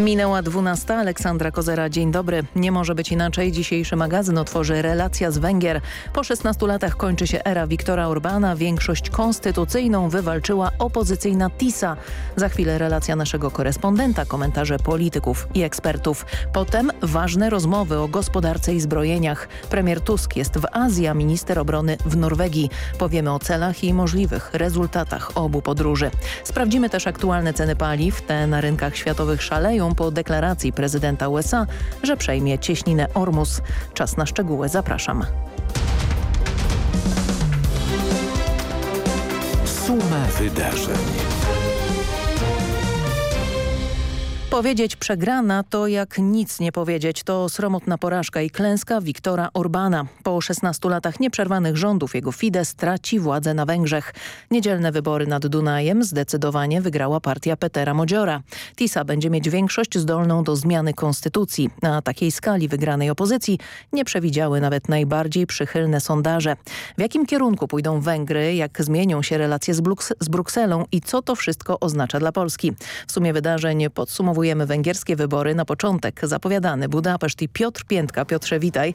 Minęła 12. Aleksandra Kozera. Dzień dobry. Nie może być inaczej. Dzisiejszy magazyn otworzy relacja z Węgier. Po 16 latach kończy się era Viktora Orbana. Większość konstytucyjną wywalczyła opozycyjna TISA. Za chwilę relacja naszego korespondenta, komentarze polityków i ekspertów. Potem ważne rozmowy o gospodarce i zbrojeniach. Premier Tusk jest w Azji, a minister obrony w Norwegii. Powiemy o celach i możliwych rezultatach obu podróży. Sprawdzimy też aktualne ceny paliw. Te na rynkach światowych szaleją po deklaracji prezydenta USA, że przejmie cieśninę Ormus. Czas na szczegóły. Zapraszam. Suma wydarzeń. Powiedzieć przegrana to jak nic nie powiedzieć. To sromotna porażka i klęska Viktora Orbana. Po 16 latach nieprzerwanych rządów jego Fidesz traci władzę na Węgrzech. Niedzielne wybory nad Dunajem zdecydowanie wygrała partia Petera Modziora. TISA będzie mieć większość zdolną do zmiany konstytucji. Na takiej skali wygranej opozycji nie przewidziały nawet najbardziej przychylne sondaże. W jakim kierunku pójdą Węgry, jak zmienią się relacje z, Bruks z Brukselą i co to wszystko oznacza dla Polski? W sumie wydarzeń podsumowujemy węgierskie wybory. Na początek zapowiadany Budapeszt i Piotr Piętka. Piotrze, witaj.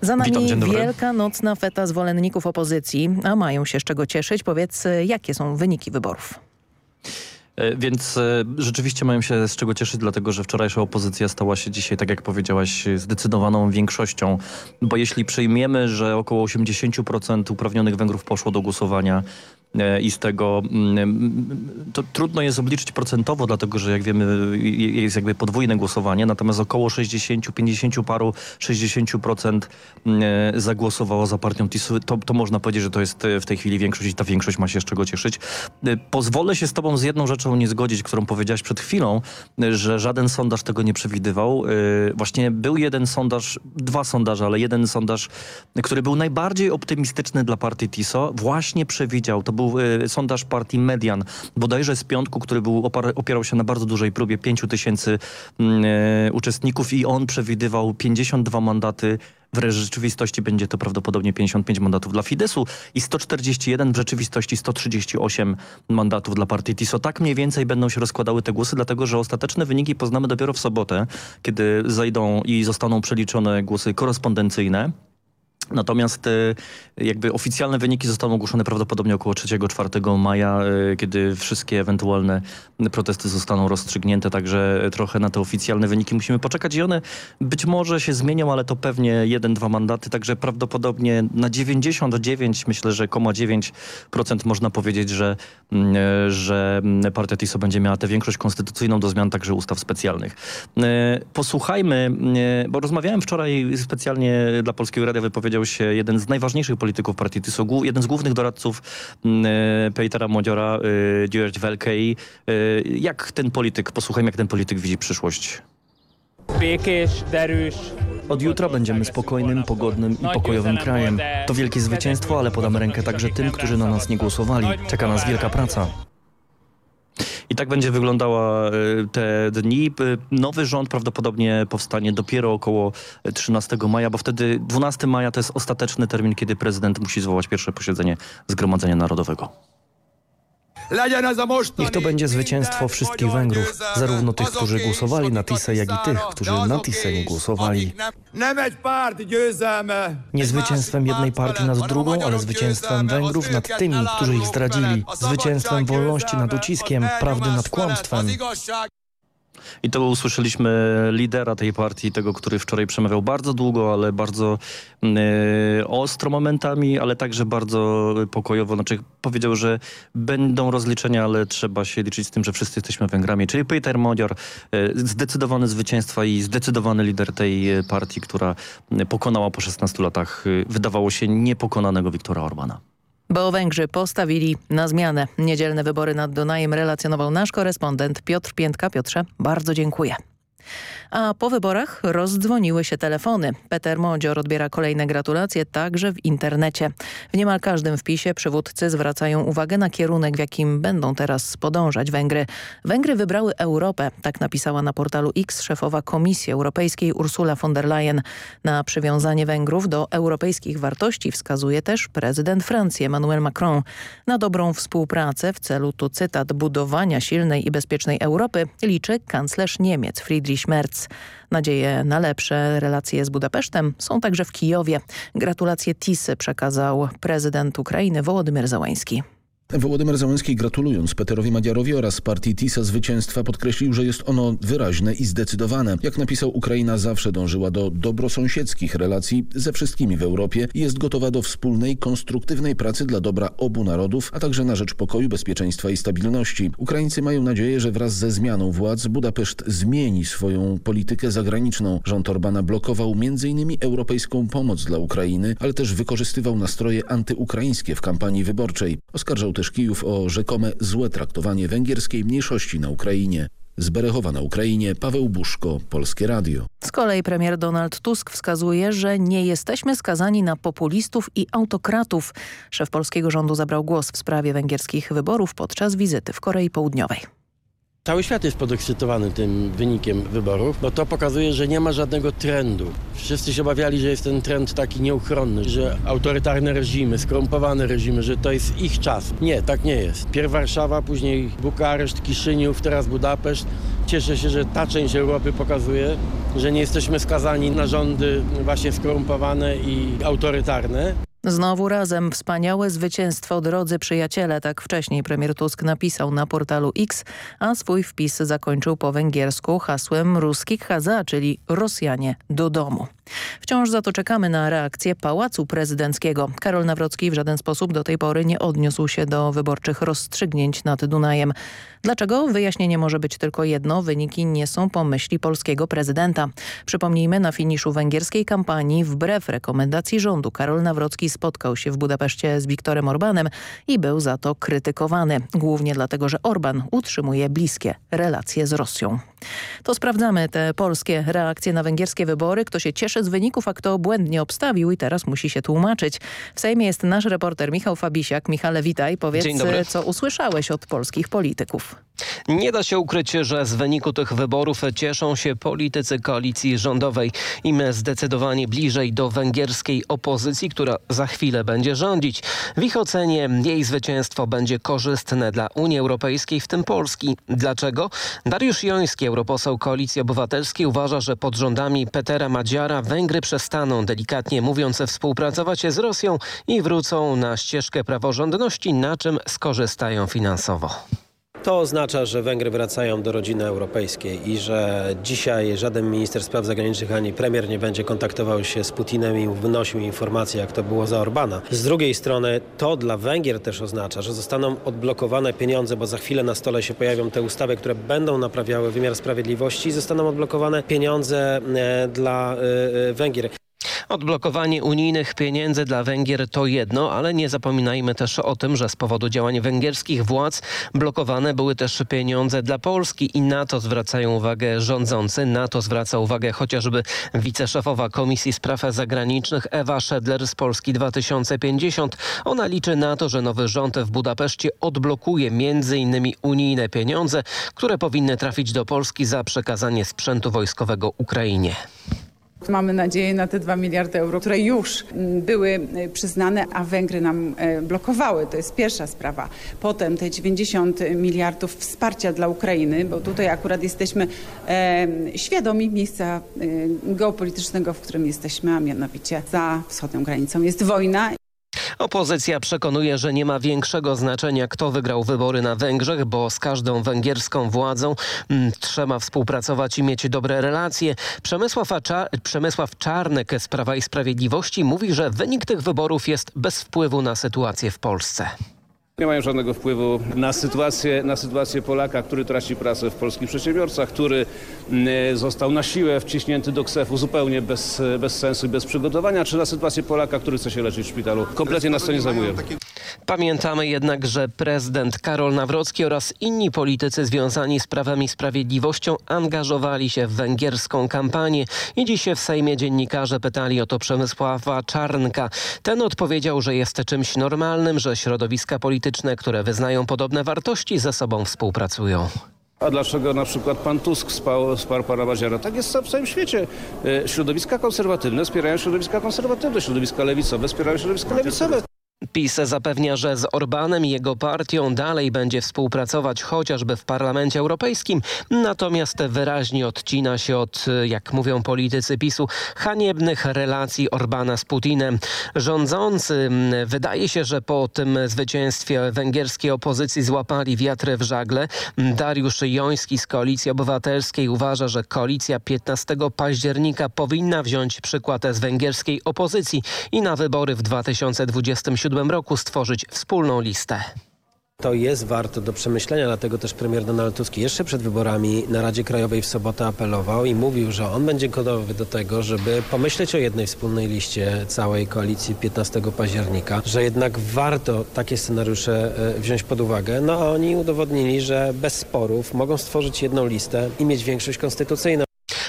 Za nami Witam, wielka nocna feta zwolenników opozycji, a mają się z czego cieszyć. Powiedz, jakie są wyniki wyborów? E, więc e, rzeczywiście mają się z czego cieszyć, dlatego że wczorajsza opozycja stała się dzisiaj, tak jak powiedziałaś, zdecydowaną większością. Bo jeśli przyjmiemy, że około 80% uprawnionych Węgrów poszło do głosowania, E, i z tego mm, to trudno jest obliczyć procentowo, dlatego że jak wiemy jest jakby podwójne głosowanie, natomiast około 60, 50 paru, 60% mm, e, zagłosowało za partią TIS-u. To, to można powiedzieć, że to jest e, w tej chwili większość i ta większość ma się z czego cieszyć. Pozwolę się z tobą z jedną rzeczą nie zgodzić, którą powiedziałaś przed chwilą, że żaden sondaż tego nie przewidywał. Właśnie był jeden sondaż, dwa sondaże, ale jeden sondaż, który był najbardziej optymistyczny dla partii TISO, właśnie przewidział, to był był y, sondaż partii Median, bodajże z piątku, który był opierał się na bardzo dużej próbie 5 tysięcy y, uczestników i on przewidywał 52 mandaty w rzeczywistości będzie to prawdopodobnie 55 mandatów dla Fidesu i 141, w rzeczywistości 138 mandatów dla partii TISO. Tak mniej więcej będą się rozkładały te głosy, dlatego że ostateczne wyniki poznamy dopiero w sobotę, kiedy zejdą i zostaną przeliczone głosy korespondencyjne. Natomiast e, jakby oficjalne wyniki zostaną ogłoszone prawdopodobnie około 3-4 maja, e, kiedy wszystkie ewentualne protesty zostaną rozstrzygnięte, także trochę na te oficjalne wyniki musimy poczekać i one być może się zmienią, ale to pewnie jeden, dwa mandaty, także prawdopodobnie na 99 myślę, że 9% można powiedzieć, że, mm, e, że partia TISO będzie miała tę większość konstytucyjną do zmian także ustaw specjalnych. Posłuchajmy, bo rozmawiałem wczoraj specjalnie dla Polskiego Radia wypowiedział wypowiedział się jeden z najważniejszych polityków partii TISO, jeden z głównych doradców mm, e, Petera Modziora, e, George Welkej. E, jak ten polityk, posłuchajmy jak ten polityk widzi przyszłość. Od jutra będziemy spokojnym, pogodnym i pokojowym krajem. To wielkie zwycięstwo, ale podamy rękę także tym, którzy na nas nie głosowali. Czeka nas wielka praca. I tak będzie wyglądała e, te dni. E, nowy rząd prawdopodobnie powstanie dopiero około 13 maja, bo wtedy 12 maja to jest ostateczny termin, kiedy prezydent musi zwołać pierwsze posiedzenie Zgromadzenia Narodowego. Niech to będzie zwycięstwo wszystkich Węgrów, zarówno tych, którzy głosowali na TISę, jak i tych, którzy na TISę nie głosowali. Nie zwycięstwem jednej partii nad drugą, ale zwycięstwem Węgrów nad tymi, którzy ich zdradzili. Zwycięstwem wolności nad uciskiem, prawdy nad kłamstwem. I to usłyszeliśmy lidera tej partii, tego, który wczoraj przemawiał bardzo długo, ale bardzo y, ostro momentami, ale także bardzo pokojowo. Znaczy powiedział, że będą rozliczenia, ale trzeba się liczyć z tym, że wszyscy jesteśmy Węgrami. Czyli Peter Modior, y, zdecydowany zwycięstwa i zdecydowany lider tej partii, która pokonała po 16 latach, wydawało się, niepokonanego Viktora Orbana. Bo Węgrzy postawili na zmianę. Niedzielne wybory nad Dunajem relacjonował nasz korespondent Piotr Piętka. Piotrze, bardzo dziękuję. A po wyborach rozdzwoniły się telefony. Peter Modzior odbiera kolejne gratulacje także w internecie. W niemal każdym wpisie przywódcy zwracają uwagę na kierunek, w jakim będą teraz podążać Węgry. Węgry wybrały Europę, tak napisała na portalu X szefowa Komisji Europejskiej Ursula von der Leyen. Na przywiązanie Węgrów do europejskich wartości wskazuje też prezydent Francji Emmanuel Macron. Na dobrą współpracę w celu, tu cytat, budowania silnej i bezpiecznej Europy liczy kanclerz Niemiec Friedrich Merz. Nadzieje na lepsze relacje z Budapesztem są także w Kijowie. Gratulacje Tisy przekazał prezydent Ukrainy Wołodymyr Załański. Wołodymyr Załęski gratulując Peterowi Madziarowi oraz partii TISA zwycięstwa podkreślił, że jest ono wyraźne i zdecydowane. Jak napisał, Ukraina zawsze dążyła do dobrosąsiedzkich relacji ze wszystkimi w Europie i jest gotowa do wspólnej, konstruktywnej pracy dla dobra obu narodów, a także na rzecz pokoju, bezpieczeństwa i stabilności. Ukraińcy mają nadzieję, że wraz ze zmianą władz Budapeszt zmieni swoją politykę zagraniczną. Rząd Orbana blokował m.in. europejską pomoc dla Ukrainy, ale też wykorzystywał nastroje antyukraińskie w kampanii wyborczej. Oskarżał też Kijów o rzekome złe traktowanie węgierskiej mniejszości na Ukrainie. Z Berechowa na Ukrainie Paweł Buszko, Polskie Radio. Z kolei premier Donald Tusk wskazuje, że nie jesteśmy skazani na populistów i autokratów. Szef polskiego rządu zabrał głos w sprawie węgierskich wyborów podczas wizyty w Korei Południowej. Cały świat jest podekscytowany tym wynikiem wyborów, bo to pokazuje, że nie ma żadnego trendu. Wszyscy się obawiali, że jest ten trend taki nieuchronny, że autorytarne reżimy, skorumpowane reżimy, że to jest ich czas. Nie, tak nie jest. Pierw Warszawa, później Bukareszt, Kiszyniów, teraz Budapeszt. Cieszę się, że ta część Europy pokazuje, że nie jesteśmy skazani na rządy właśnie skorumpowane i autorytarne. Znowu razem wspaniałe zwycięstwo drodzy przyjaciele, tak wcześniej premier Tusk napisał na portalu X, a swój wpis zakończył po węgiersku hasłem Ruskich Haza, czyli Rosjanie do domu. Wciąż za to czekamy na reakcję Pałacu Prezydenckiego. Karol Nawrocki w żaden sposób do tej pory nie odniósł się do wyborczych rozstrzygnięć nad Dunajem. Dlaczego? Wyjaśnienie może być tylko jedno. Wyniki nie są po myśli polskiego prezydenta. Przypomnijmy, na finiszu węgierskiej kampanii wbrew rekomendacji rządu Karol Nawrocki spotkał się w Budapeszcie z Viktorem Orbanem i był za to krytykowany. Głównie dlatego, że Orban utrzymuje bliskie relacje z Rosją. To sprawdzamy te polskie reakcje na węgierskie wybory. Kto się cieszy z wyników, a kto błędnie obstawił i teraz musi się tłumaczyć. W Sejmie jest nasz reporter Michał Fabisiak. Michale, witaj. Powiedz, co usłyszałeś od polskich polityków. Nie da się ukryć, że z wyniku tych wyborów cieszą się politycy koalicji rządowej. Im zdecydowanie bliżej do węgierskiej opozycji, która za chwilę będzie rządzić. W ich ocenie jej zwycięstwo będzie korzystne dla Unii Europejskiej, w tym Polski. Dlaczego? Dariusz Joński, europoseł Koalicji Obywatelskiej uważa, że pod rządami Petera Madziara Węgry przestaną, delikatnie mówiąc, współpracować z Rosją i wrócą na ścieżkę praworządności, na czym skorzystają finansowo. To oznacza, że Węgry wracają do rodziny europejskiej i że dzisiaj żaden minister spraw zagranicznych ani premier nie będzie kontaktował się z Putinem i wynosił informacje, jak to było za Orbana. Z drugiej strony to dla Węgier też oznacza, że zostaną odblokowane pieniądze, bo za chwilę na stole się pojawią te ustawy, które będą naprawiały wymiar sprawiedliwości i zostaną odblokowane pieniądze e, dla e, e, Węgier. Odblokowanie unijnych pieniędzy dla Węgier to jedno, ale nie zapominajmy też o tym, że z powodu działań węgierskich władz blokowane były też pieniądze dla Polski i na to zwracają uwagę rządzący. Na to zwraca uwagę chociażby wiceszefowa Komisji Spraw Zagranicznych Ewa Szedler z Polski 2050. Ona liczy na to, że nowy rząd w Budapeszcie odblokuje m.in. unijne pieniądze, które powinny trafić do Polski za przekazanie sprzętu wojskowego Ukrainie. Mamy nadzieję na te 2 miliardy euro, które już mm, były e, przyznane, a Węgry nam e, blokowały. To jest pierwsza sprawa. Potem te 90 miliardów wsparcia dla Ukrainy, bo tutaj akurat jesteśmy e, świadomi miejsca e, geopolitycznego, w którym jesteśmy, a mianowicie za wschodnią granicą jest wojna. Opozycja przekonuje, że nie ma większego znaczenia, kto wygrał wybory na Węgrzech, bo z każdą węgierską władzą mm, trzeba współpracować i mieć dobre relacje. Przemysław, Przemysław Czarnek z Prawa i Sprawiedliwości mówi, że wynik tych wyborów jest bez wpływu na sytuację w Polsce. Nie mają żadnego wpływu na sytuację, na sytuację Polaka, który traci pracę w polskich przedsiębiorcach, który mm, został na siłę wciśnięty do ksefu zupełnie bez, bez sensu i bez przygotowania, czy na sytuację Polaka, który chce się leczyć w szpitalu. Kompletnie nas to nie zajmuje. Pamiętamy jednak, że prezydent Karol Nawrocki oraz inni politycy związani z Prawem i Sprawiedliwością angażowali się w węgierską kampanię i dziś w Sejmie dziennikarze pytali o to Przemysława Czarnka. Ten odpowiedział, że jest czymś normalnym, że środowiska polityczne, które wyznają podobne wartości ze sobą współpracują. A dlaczego na przykład pan Tusk wsparł, wsparł pana Baziara? Tak jest w całym świecie. E, Środowiska konserwatywne wspierają środowiska konserwatywne, środowiska lewicowe wspierają środowiska lewicowe. PiS zapewnia, że z Orbanem i jego partią dalej będzie współpracować chociażby w Parlamencie Europejskim, natomiast wyraźnie odcina się od, jak mówią politycy PiSu, haniebnych relacji Orbana z Putinem. Rządzący mm, wydaje się, że po tym zwycięstwie węgierskiej opozycji złapali wiatry w żagle. Dariusz Joński z Koalicji Obywatelskiej uważa, że koalicja 15 października powinna wziąć przykład z węgierskiej opozycji i na wybory w 2027 roku stworzyć wspólną listę. To jest warte do przemyślenia, dlatego też premier Donald Tusk jeszcze przed wyborami na Radzie Krajowej w sobotę apelował i mówił, że on będzie gotowy do tego, żeby pomyśleć o jednej wspólnej liście całej koalicji 15 października, że jednak warto takie scenariusze e, wziąć pod uwagę. No a oni udowodnili, że bez sporów mogą stworzyć jedną listę i mieć większość konstytucyjną.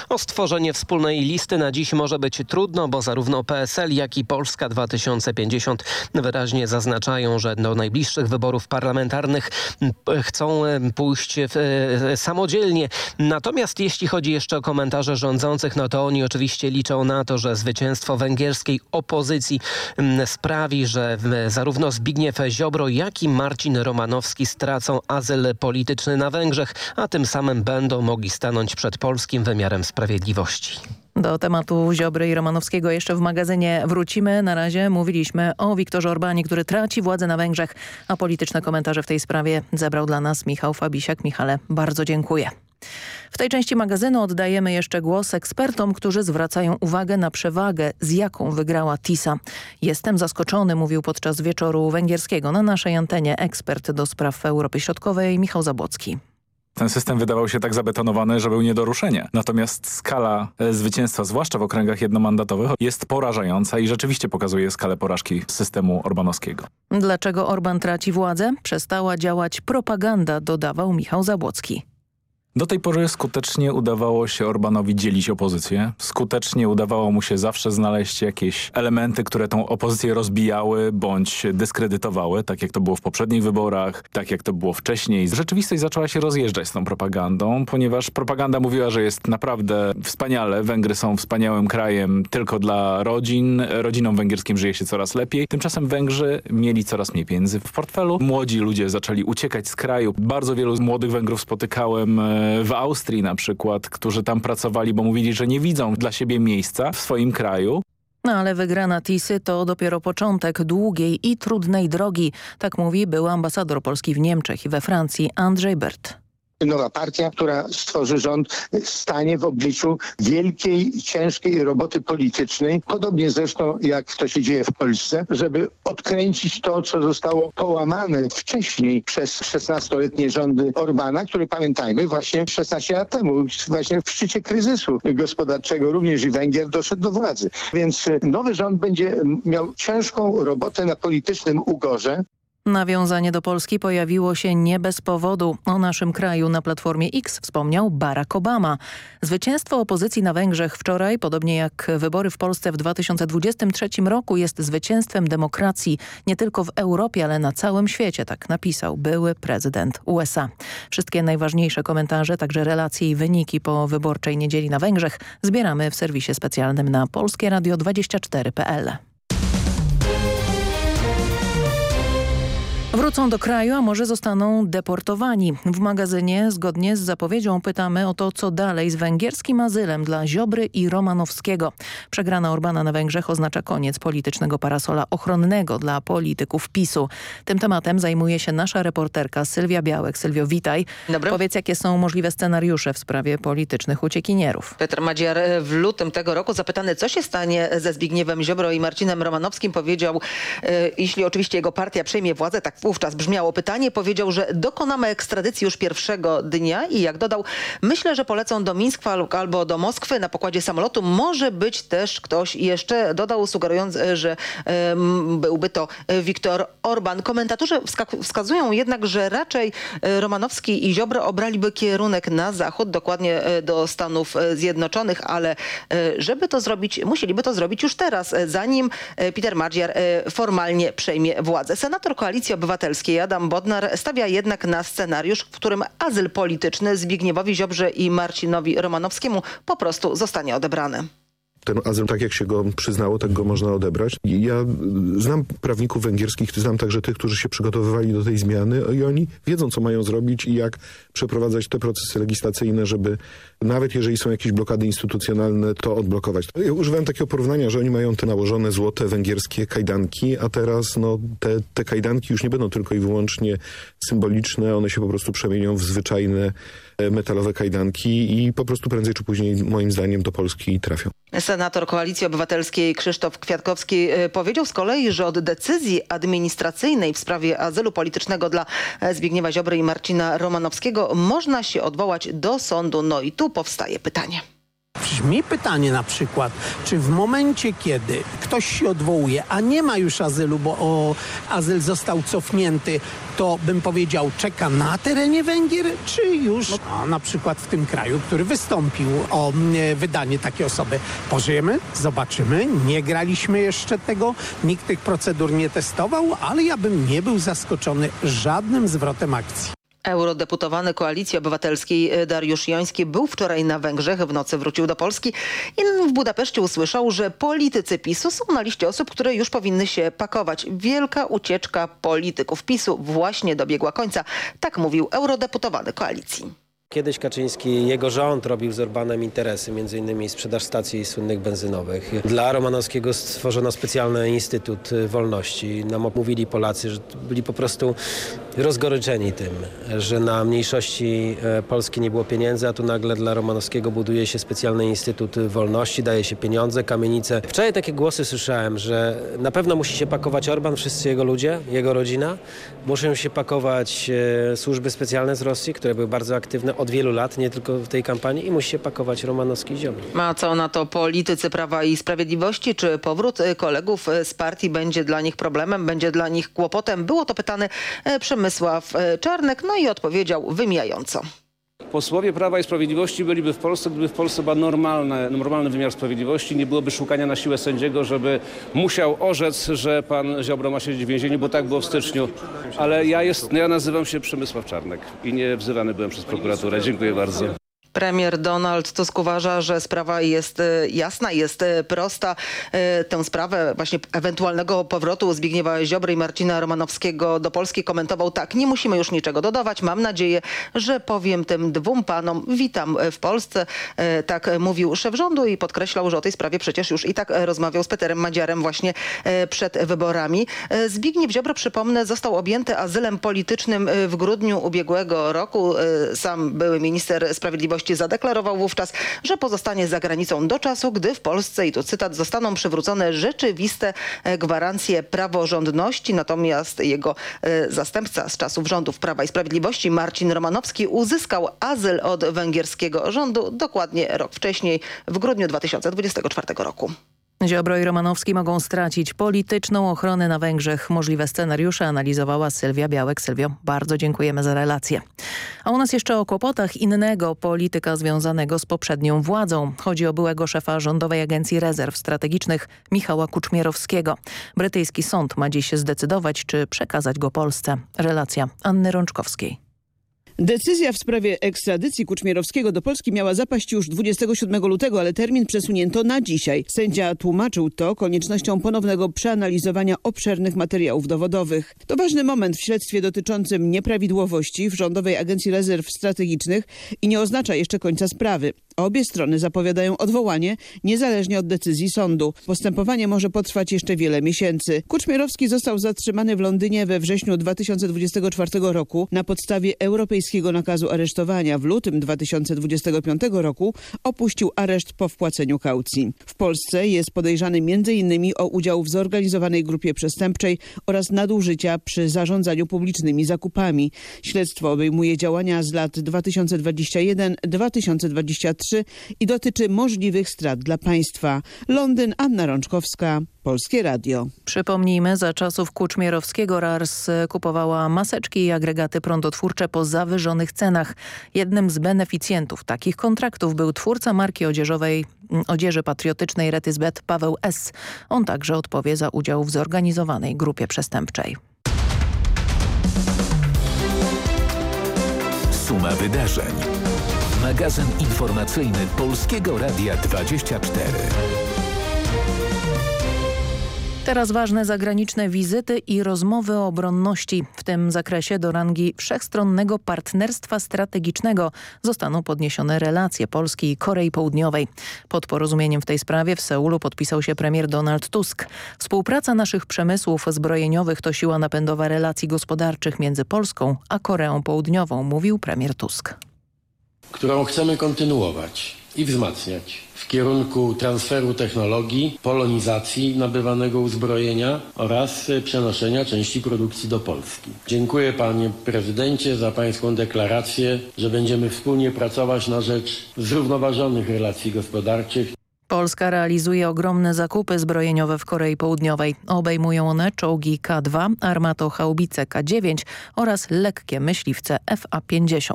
O stworzenie wspólnej listy na dziś może być trudno, bo zarówno PSL, jak i Polska 2050 wyraźnie zaznaczają, że do najbliższych wyborów parlamentarnych chcą pójść samodzielnie. Natomiast jeśli chodzi jeszcze o komentarze rządzących, no to oni oczywiście liczą na to, że zwycięstwo węgierskiej opozycji sprawi, że zarówno Zbigniew Ziobro, jak i Marcin Romanowski stracą azyl polityczny na Węgrzech, a tym samym będą mogli stanąć przed polskim wymiarem sprawiedliwości. Sprawiedliwości. Do tematu Ziobry i Romanowskiego jeszcze w magazynie wrócimy. Na razie mówiliśmy o Wiktorze Orbanie, który traci władzę na Węgrzech, a polityczne komentarze w tej sprawie zebrał dla nas Michał Fabisiak. Michale, bardzo dziękuję. W tej części magazynu oddajemy jeszcze głos ekspertom, którzy zwracają uwagę na przewagę, z jaką wygrała TISA. Jestem zaskoczony, mówił podczas wieczoru węgierskiego na naszej antenie ekspert do spraw Europy Środkowej Michał Zabłocki. Ten system wydawał się tak zabetonowany, że był nie do ruszenia. Natomiast skala e, zwycięstwa, zwłaszcza w okręgach jednomandatowych, jest porażająca i rzeczywiście pokazuje skalę porażki systemu orbanowskiego. Dlaczego Orban traci władzę? Przestała działać propaganda, dodawał Michał Zabłocki. Do tej pory skutecznie udawało się Orbanowi dzielić opozycję. Skutecznie udawało mu się zawsze znaleźć jakieś elementy, które tą opozycję rozbijały bądź dyskredytowały, tak jak to było w poprzednich wyborach, tak jak to było wcześniej. Rzeczywistość zaczęła się rozjeżdżać z tą propagandą, ponieważ propaganda mówiła, że jest naprawdę wspaniale. Węgry są wspaniałym krajem tylko dla rodzin. Rodzinom węgierskim żyje się coraz lepiej. Tymczasem Węgrzy mieli coraz mniej pieniędzy w portfelu. Młodzi ludzie zaczęli uciekać z kraju. Bardzo wielu młodych Węgrów spotykałem e, w Austrii na przykład, którzy tam pracowali, bo mówili, że nie widzą dla siebie miejsca w swoim kraju. No ale wygrana Tisy to dopiero początek długiej i trudnej drogi. Tak mówi był ambasador Polski w Niemczech i we Francji Andrzej Bert nowa partia, która stworzy rząd, stanie w obliczu wielkiej, ciężkiej roboty politycznej, podobnie zresztą jak to się dzieje w Polsce, żeby odkręcić to, co zostało połamane wcześniej przez 16-letnie rządy Orbana, który pamiętajmy właśnie 16 lat temu, właśnie w szczycie kryzysu gospodarczego również i Węgier doszedł do władzy. Więc nowy rząd będzie miał ciężką robotę na politycznym ugorze. Nawiązanie do Polski pojawiło się nie bez powodu. O naszym kraju na Platformie X wspomniał Barack Obama. Zwycięstwo opozycji na Węgrzech wczoraj, podobnie jak wybory w Polsce w 2023 roku, jest zwycięstwem demokracji nie tylko w Europie, ale na całym świecie, tak napisał były prezydent USA. Wszystkie najważniejsze komentarze, także relacje i wyniki po wyborczej niedzieli na Węgrzech zbieramy w serwisie specjalnym na polskieradio24.pl. Wrócą do kraju, a może zostaną deportowani. W magazynie zgodnie z zapowiedzią pytamy o to, co dalej z węgierskim azylem dla Ziobry i Romanowskiego. Przegrana Orbana na Węgrzech oznacza koniec politycznego parasola ochronnego dla polityków PiSu. Tym tematem zajmuje się nasza reporterka Sylwia Białek. Sylwio, witaj. Dobry. Powiedz, jakie są możliwe scenariusze w sprawie politycznych uciekinierów. Petr Madziar w lutym tego roku zapytany, co się stanie ze Zbigniewem Ziobro i Marcinem Romanowskim powiedział, e, jeśli oczywiście jego partia przejmie władzę, tak Wówczas brzmiało pytanie, powiedział, że dokonamy ekstradycji już pierwszego dnia i jak dodał, myślę, że polecą do Mińska albo do Moskwy na pokładzie samolotu. Może być też ktoś jeszcze, dodał sugerując, że byłby to Viktor Orban. Komentatorzy wskazują jednak, że raczej Romanowski i Ziobro obraliby kierunek na zachód, dokładnie do Stanów Zjednoczonych, ale żeby to zrobić, musieliby to zrobić już teraz, zanim Peter Madziar formalnie przejmie władzę. Senator Koalicji Obywatelskiej Adam Bodnar stawia jednak na scenariusz, w którym azyl polityczny Zbigniewowi Ziobrze i Marcinowi Romanowskiemu po prostu zostanie odebrany ten azyl, tak jak się go przyznało, tak go można odebrać. Ja znam prawników węgierskich, znam także tych, którzy się przygotowywali do tej zmiany i oni wiedzą, co mają zrobić i jak przeprowadzać te procesy legislacyjne, żeby nawet jeżeli są jakieś blokady instytucjonalne, to odblokować. Ja używałem takiego porównania, że oni mają te nałożone złote węgierskie kajdanki, a teraz no, te, te kajdanki już nie będą tylko i wyłącznie symboliczne, one się po prostu przemienią w zwyczajne metalowe kajdanki i po prostu prędzej czy później moim zdaniem do Polski trafią. Senator Koalicji Obywatelskiej Krzysztof Kwiatkowski e, powiedział z kolei, że od decyzji administracyjnej w sprawie azylu politycznego dla e, Zbigniewa Ziobry i Marcina Romanowskiego można się odwołać do sądu. No i tu powstaje pytanie. Brzmi pytanie na przykład, czy w momencie, kiedy ktoś się odwołuje, a nie ma już azylu, bo o, azyl został cofnięty, to bym powiedział, czeka na terenie Węgier, czy już no, na przykład w tym kraju, który wystąpił o e, wydanie takiej osoby. Pożyjemy, zobaczymy. Nie graliśmy jeszcze tego, nikt tych procedur nie testował, ale ja bym nie był zaskoczony żadnym zwrotem akcji. Eurodeputowany Koalicji Obywatelskiej e, Dariusz Joński był wczoraj na Węgrzech, w nocy wrócił do Polski i w Budapeszcie usłyszał, że politycy PiSu są na liście osób, które już powinny się pakować. Wielka ucieczka polityków PiSu właśnie dobiegła końca. Tak mówił eurodeputowany Koalicji. Kiedyś Kaczyński, jego rząd robił z Orbanem interesy, innymi sprzedaż stacji słynnych benzynowych. Dla Romanowskiego stworzono specjalny Instytut Wolności. Nam mówili Polacy, że byli po prostu rozgoryczeni tym, że na mniejszości e, Polski nie było pieniędzy, a tu nagle dla Romanowskiego buduje się specjalny Instytut Wolności, daje się pieniądze, kamienice. Wczoraj takie głosy słyszałem, że na pewno musi się pakować Orban, wszyscy jego ludzie, jego rodzina. Muszą się pakować e, służby specjalne z Rosji, które były bardzo aktywne od wielu lat, nie tylko w tej kampanii i musi się pakować Romanowski i. A co na to politycy Prawa i Sprawiedliwości? Czy powrót y, kolegów y, z partii będzie dla nich problemem, będzie dla nich kłopotem? Było to pytane y, Przemysław Czarnek, no i odpowiedział wymijająco. Posłowie Prawa i Sprawiedliwości byliby w Polsce, gdyby w Polsce był normalny wymiar sprawiedliwości, nie byłoby szukania na siłę sędziego, żeby musiał orzec, że pan Ziobro ma siedzieć w więzieniu, bo tak było w styczniu. Ale ja, jest, ja nazywam się Przemysław Czarnek i nie wzywany byłem przez prokuraturę. Dziękuję bardzo. Premier Donald Tusk uważa, że sprawa jest e, jasna, jest e, prosta. E, tę sprawę właśnie ewentualnego powrotu Zbigniewa Ziobry i Marcina Romanowskiego do Polski komentował tak. Nie musimy już niczego dodawać. Mam nadzieję, że powiem tym dwóm panom witam w Polsce. Tak mówił szef rządu i podkreślał, że o tej sprawie przecież już i tak rozmawiał z Peterem Madziarem właśnie przed wyborami. Zbigniew Ziobro, przypomnę, został objęty azylem politycznym w grudniu ubiegłego roku. Sam były minister sprawiedliwości zadeklarował wówczas, że pozostanie za granicą do czasu, gdy w Polsce, i tu cytat, zostaną przywrócone rzeczywiste e, gwarancje praworządności. Natomiast jego e, zastępca z czasów rządów Prawa i Sprawiedliwości, Marcin Romanowski, uzyskał azyl od węgierskiego rządu dokładnie rok wcześniej, w grudniu 2024 roku. Ziobro i Romanowski mogą stracić polityczną ochronę na Węgrzech. Możliwe scenariusze analizowała Sylwia Białek. Sylwio, bardzo dziękujemy za relację. A u nas jeszcze o kłopotach innego polityka związanego z poprzednią władzą. Chodzi o byłego szefa Rządowej Agencji Rezerw Strategicznych Michała Kuczmierowskiego. Brytyjski sąd ma dziś zdecydować, czy przekazać go Polsce. Relacja Anny Rączkowskiej. Decyzja w sprawie ekstradycji Kuczmierowskiego do Polski miała zapaść już 27 lutego, ale termin przesunięto na dzisiaj. Sędzia tłumaczył to koniecznością ponownego przeanalizowania obszernych materiałów dowodowych. To ważny moment w śledztwie dotyczącym nieprawidłowości w Rządowej Agencji Rezerw Strategicznych i nie oznacza jeszcze końca sprawy. Obie strony zapowiadają odwołanie, niezależnie od decyzji sądu. Postępowanie może potrwać jeszcze wiele miesięcy. Kuczmierowski został zatrzymany w Londynie we wrześniu 2024 roku na podstawie europejskiego nakazu aresztowania. W lutym 2025 roku opuścił areszt po wpłaceniu kaucji. W Polsce jest podejrzany m.in. o udział w zorganizowanej grupie przestępczej oraz nadużycia przy zarządzaniu publicznymi zakupami. Śledztwo obejmuje działania z lat 2021-2023 i dotyczy możliwych strat dla państwa. Londyn, Anna Rączkowska, Polskie Radio. Przypomnijmy, za czasów Kuczmierowskiego RARS kupowała maseczki i agregaty prądotwórcze po zawyżonych cenach. Jednym z beneficjentów takich kontraktów był twórca marki odzieżowej odzieży patriotycznej Retysbet Paweł S. On także odpowie za udział w zorganizowanej grupie przestępczej. Suma wydarzeń. Magazyn informacyjny Polskiego Radia 24. Teraz ważne zagraniczne wizyty i rozmowy o obronności. W tym zakresie do rangi wszechstronnego partnerstwa strategicznego zostaną podniesione relacje Polski i Korei Południowej. Pod porozumieniem w tej sprawie w Seulu podpisał się premier Donald Tusk. Współpraca naszych przemysłów zbrojeniowych to siła napędowa relacji gospodarczych między Polską a Koreą Południową, mówił premier Tusk. Którą chcemy kontynuować i wzmacniać w kierunku transferu technologii, polonizacji nabywanego uzbrojenia oraz przenoszenia części produkcji do Polski. Dziękuję panie prezydencie za pańską deklarację, że będziemy wspólnie pracować na rzecz zrównoważonych relacji gospodarczych. Polska realizuje ogromne zakupy zbrojeniowe w Korei Południowej. Obejmują one czołgi K2, armatochaubice K9 oraz lekkie myśliwce FA-50.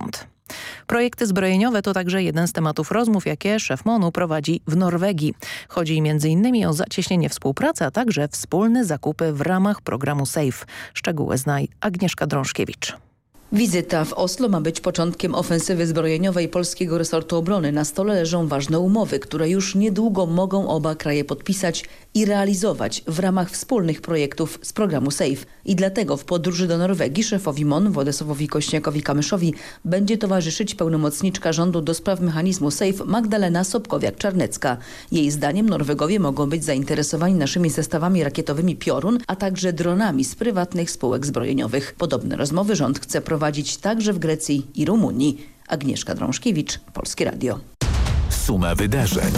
Projekty zbrojeniowe to także jeden z tematów rozmów, jakie szef MONU prowadzi w Norwegii. Chodzi m.in. o zacieśnienie współpracy, a także wspólne zakupy w ramach programu SAFE. Szczegóły zna Agnieszka Drążkiewicz. Wizyta w Oslo ma być początkiem ofensywy zbrojeniowej polskiego resortu obrony. Na stole leżą ważne umowy, które już niedługo mogą oba kraje podpisać i realizować w ramach wspólnych projektów z programu SAFE. I dlatego w podróży do Norwegii szefowi MON Władysławowi Kośniakowi-Kamyszowi będzie towarzyszyć pełnomocniczka rządu do spraw mechanizmu SAFE Magdalena Sobkowiak-Czarnecka. Jej zdaniem Norwegowie mogą być zainteresowani naszymi zestawami rakietowymi Piorun, a także dronami z prywatnych spółek zbrojeniowych. Podobne rozmowy rząd chce prowadzić także w Grecji i Rumunii. Agnieszka Drążkiewicz, Polskie Radio. Suma wydarzeń.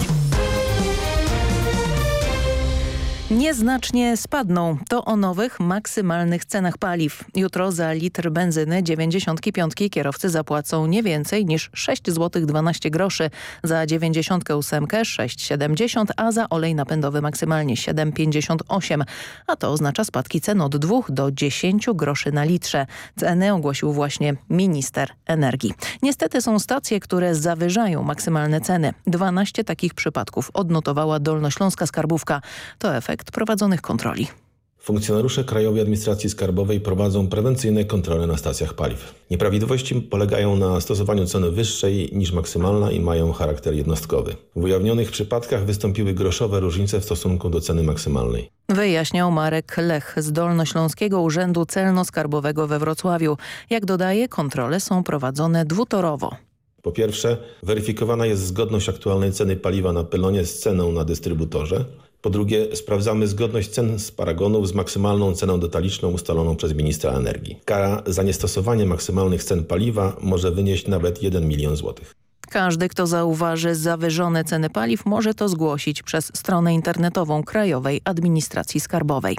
Nieznacznie spadną. To o nowych, maksymalnych cenach paliw. Jutro za litr benzyny 95 kierowcy zapłacą nie więcej niż 6 zł 12 groszy, za 98 6,70, a za olej napędowy maksymalnie 7,58. A to oznacza spadki cen od 2 do 10 groszy na litrze. Ceny ogłosił właśnie minister energii. Niestety są stacje, które zawyżają maksymalne ceny. 12 takich przypadków odnotowała Dolnośląska Skarbówka. To efekt prowadzonych kontroli. Funkcjonariusze Krajowej Administracji Skarbowej prowadzą prewencyjne kontrole na stacjach paliw. Nieprawidłowości polegają na stosowaniu ceny wyższej niż maksymalna i mają charakter jednostkowy. W ujawnionych przypadkach wystąpiły groszowe różnice w stosunku do ceny maksymalnej. Wyjaśniał Marek Lech z Dolnośląskiego Urzędu Celno-Skarbowego we Wrocławiu. Jak dodaje, kontrole są prowadzone dwutorowo. Po pierwsze, weryfikowana jest zgodność aktualnej ceny paliwa na pylonie z ceną na dystrybutorze. Po drugie, sprawdzamy zgodność cen z paragonów z maksymalną ceną detaliczną ustaloną przez ministra energii. Kara za niestosowanie maksymalnych cen paliwa może wynieść nawet 1 milion złotych. Każdy, kto zauważy zawyżone ceny paliw, może to zgłosić przez stronę internetową Krajowej Administracji Skarbowej.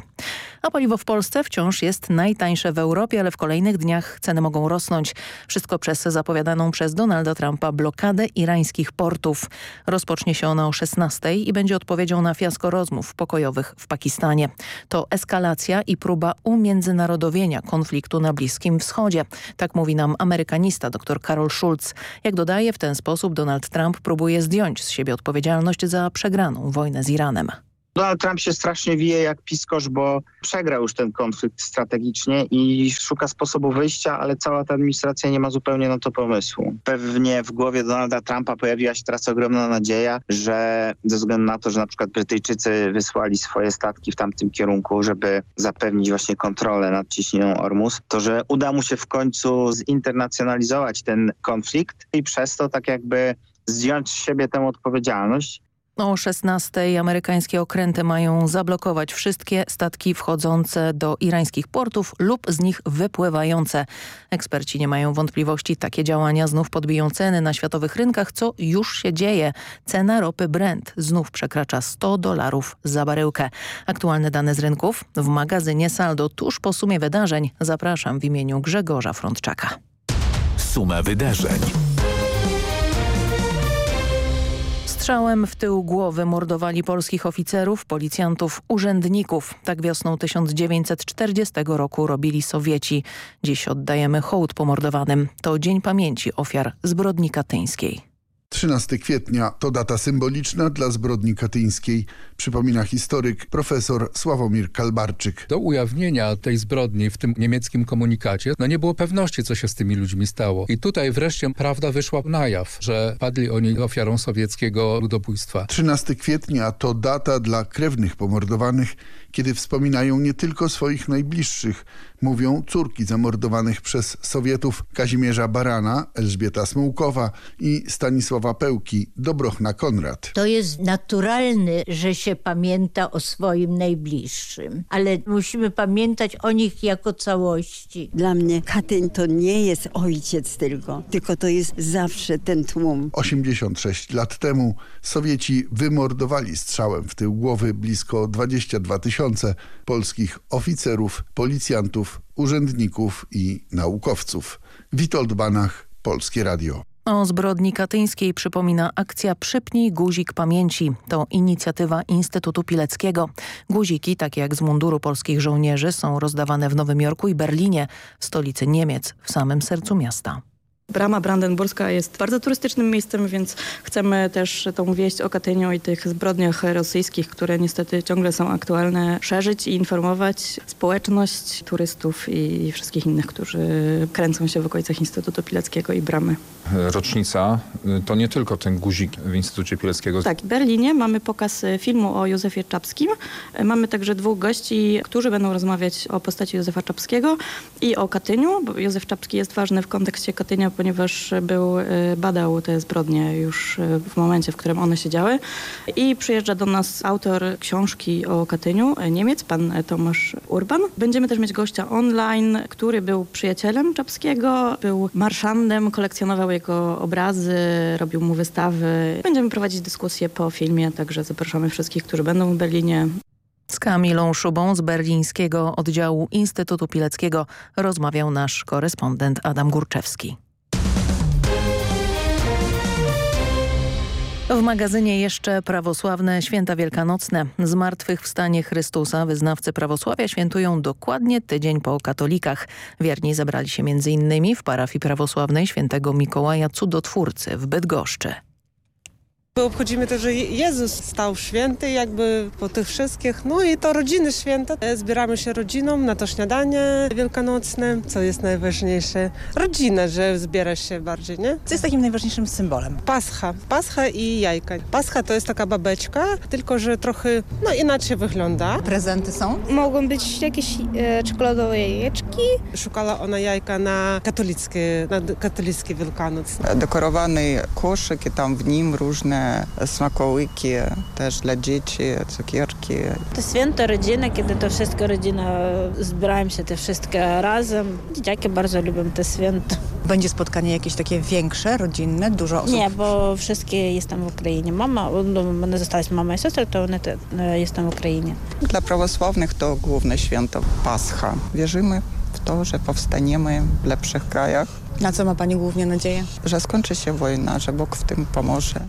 A paliwo w Polsce wciąż jest najtańsze w Europie, ale w kolejnych dniach ceny mogą rosnąć. Wszystko przez zapowiadaną przez Donalda Trumpa blokadę irańskich portów. Rozpocznie się ona o 16 i będzie odpowiedzią na fiasko rozmów pokojowych w Pakistanie. To eskalacja i próba umiędzynarodowienia konfliktu na Bliskim Wschodzie. Tak mówi nam amerykanista dr Karol Schulz. Jak dodaje, w ten sposób Donald Trump próbuje zdjąć z siebie odpowiedzialność za przegraną wojnę z Iranem. Donald Trump się strasznie wije jak piskosz, bo przegrał już ten konflikt strategicznie i szuka sposobu wyjścia, ale cała ta administracja nie ma zupełnie na to pomysłu. Pewnie w głowie Donalda Trumpa pojawiła się teraz ogromna nadzieja, że ze względu na to, że na przykład Brytyjczycy wysłali swoje statki w tamtym kierunku, żeby zapewnić właśnie kontrolę nad ciśnieniem Ormus, to że uda mu się w końcu zinternacjonalizować ten konflikt i przez to tak jakby zdjąć z siebie tę odpowiedzialność. O 16 amerykańskie okręty mają zablokować wszystkie statki wchodzące do irańskich portów lub z nich wypływające. Eksperci nie mają wątpliwości, takie działania znów podbiją ceny na światowych rynkach, co już się dzieje. Cena ropy Brent znów przekracza 100 dolarów za baryłkę. Aktualne dane z rynków w magazynie Saldo tuż po sumie wydarzeń. Zapraszam w imieniu Grzegorza Frontczaka. Suma wydarzeń. Strzałem w tył głowy mordowali polskich oficerów, policjantów, urzędników. Tak wiosną 1940 roku robili Sowieci. Dziś oddajemy hołd pomordowanym. To Dzień Pamięci Ofiar Zbrodni Katyńskiej. 13 kwietnia to data symboliczna dla zbrodni katyńskiej, przypomina historyk profesor Sławomir Kalbarczyk. Do ujawnienia tej zbrodni w tym niemieckim komunikacie no nie było pewności, co się z tymi ludźmi stało. I tutaj wreszcie prawda wyszła na jaw, że padli oni ofiarą sowieckiego ludobójstwa. 13 kwietnia to data dla krewnych pomordowanych, kiedy wspominają nie tylko swoich najbliższych, mówią córki zamordowanych przez Sowietów Kazimierza Barana, Elżbieta Smułkowa i Stanisława Pełki, Dobrochna Konrad. To jest naturalne, że się pamięta o swoim najbliższym, ale musimy pamiętać o nich jako całości. Dla mnie Katyń to nie jest ojciec tylko, tylko to jest zawsze ten tłum. 86 lat temu Sowieci wymordowali strzałem w tył głowy blisko 22 tysiące polskich oficerów, policjantów, urzędników i naukowców. Witold Banach, Polskie Radio. O zbrodni katyńskiej przypomina akcja Przypnij guzik pamięci. To inicjatywa Instytutu Pileckiego. Guziki, takie jak z munduru polskich żołnierzy, są rozdawane w Nowym Jorku i Berlinie, w stolicy Niemiec, w samym sercu miasta. Brama Brandenburska jest bardzo turystycznym miejscem, więc chcemy też tą wieść o Katyniu i tych zbrodniach rosyjskich, które niestety ciągle są aktualne, szerzyć i informować społeczność, turystów i wszystkich innych, którzy kręcą się w okolicach Instytutu Pileckiego i Bramy. Rocznica to nie tylko ten guzik w Instytucie Pileckiego. Tak, w Berlinie mamy pokaz filmu o Józefie Czapskim. Mamy także dwóch gości, którzy będą rozmawiać o postaci Józefa Czapskiego i o Katyniu, bo Józef Czapski jest ważny w kontekście Katynia, ponieważ był, badał te zbrodnie już w momencie, w którym one się działy. I przyjeżdża do nas autor książki o Katyniu, Niemiec, pan Tomasz Urban. Będziemy też mieć gościa online, który był przyjacielem Czapskiego, był marszandem, kolekcjonował jego obrazy, robił mu wystawy. Będziemy prowadzić dyskusję po filmie, także zapraszamy wszystkich, którzy będą w Berlinie. Z Kamilą Szubą z berlińskiego oddziału Instytutu Pileckiego rozmawiał nasz korespondent Adam Górczewski. W magazynie jeszcze prawosławne święta wielkanocne. Zmartwychwstanie Chrystusa wyznawcy prawosławia świętują dokładnie tydzień po katolikach. Wierni zebrali się m.in. w parafii prawosławnej świętego Mikołaja Cudotwórcy w Bydgoszczy. Obchodzimy to, że Jezus stał święty jakby po tych wszystkich, no i to rodziny święta. Zbieramy się rodziną na to śniadanie wielkanocne, co jest najważniejsze. Rodzina, że zbiera się bardziej, nie? Co jest takim najważniejszym symbolem? Pascha. Pascha i jajka. Pascha to jest taka babeczka, tylko że trochę no, inaczej wygląda. Prezenty są? Mogą być jakieś e, czekoladowe jajeczki. Szukała ona jajka na katolickie, na katolicki Wielkanoc. Dekorowany koszyk i tam w nim różne smakołyki też dla dzieci, cukierki. To święto rodziny, kiedy to wszystko rodzina zbierają się te wszystkie razem. Dzieciaki bardzo lubią te święto. Będzie spotkanie jakieś takie większe, rodzinne, dużo osób? Nie, bo wszystkie jestem w Ukrainie. Mama, no, one zostały mama i siostra, to one te, jestem w Ukrainie. Dla prawosławnych to główne święto Pascha. Wierzymy w to, że powstaniemy w lepszych krajach. Na co ma Pani głównie nadzieję? Że skończy się wojna, że Bóg w tym pomoże.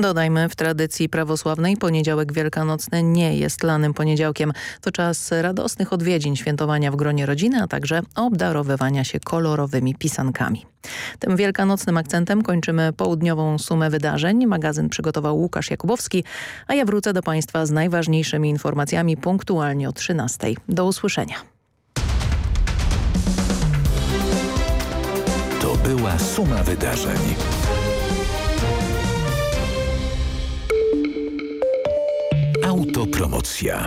Dodajmy, w tradycji prawosławnej poniedziałek wielkanocny nie jest lanym poniedziałkiem. To czas radosnych odwiedzin, świętowania w gronie rodziny, a także obdarowywania się kolorowymi pisankami. Tym wielkanocnym akcentem kończymy południową sumę wydarzeń. Magazyn przygotował Łukasz Jakubowski, a ja wrócę do Państwa z najważniejszymi informacjami punktualnie o 13. Do usłyszenia. To była suma wydarzeń. Autopromocja.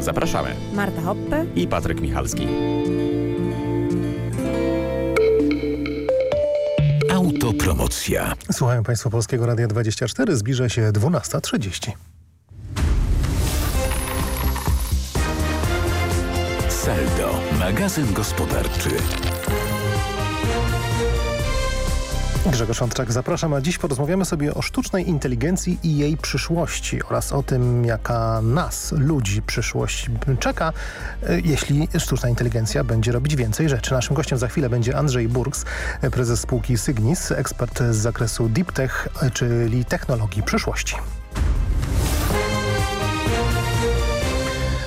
Zapraszamy. Marta Hoppe i Patryk Michalski. Autopromocja. Słuchają Państwo Polskiego Radia 24. Zbliża się 12.30. Saldo, magazyn gospodarczy. Grzegorz Szandczak, zapraszam, a dziś porozmawiamy sobie o sztucznej inteligencji i jej przyszłości oraz o tym, jaka nas, ludzi, przyszłość czeka, jeśli sztuczna inteligencja będzie robić więcej rzeczy. Naszym gościem za chwilę będzie Andrzej Burks, prezes spółki Sygnis, ekspert z zakresu Deep Tech, czyli technologii przyszłości.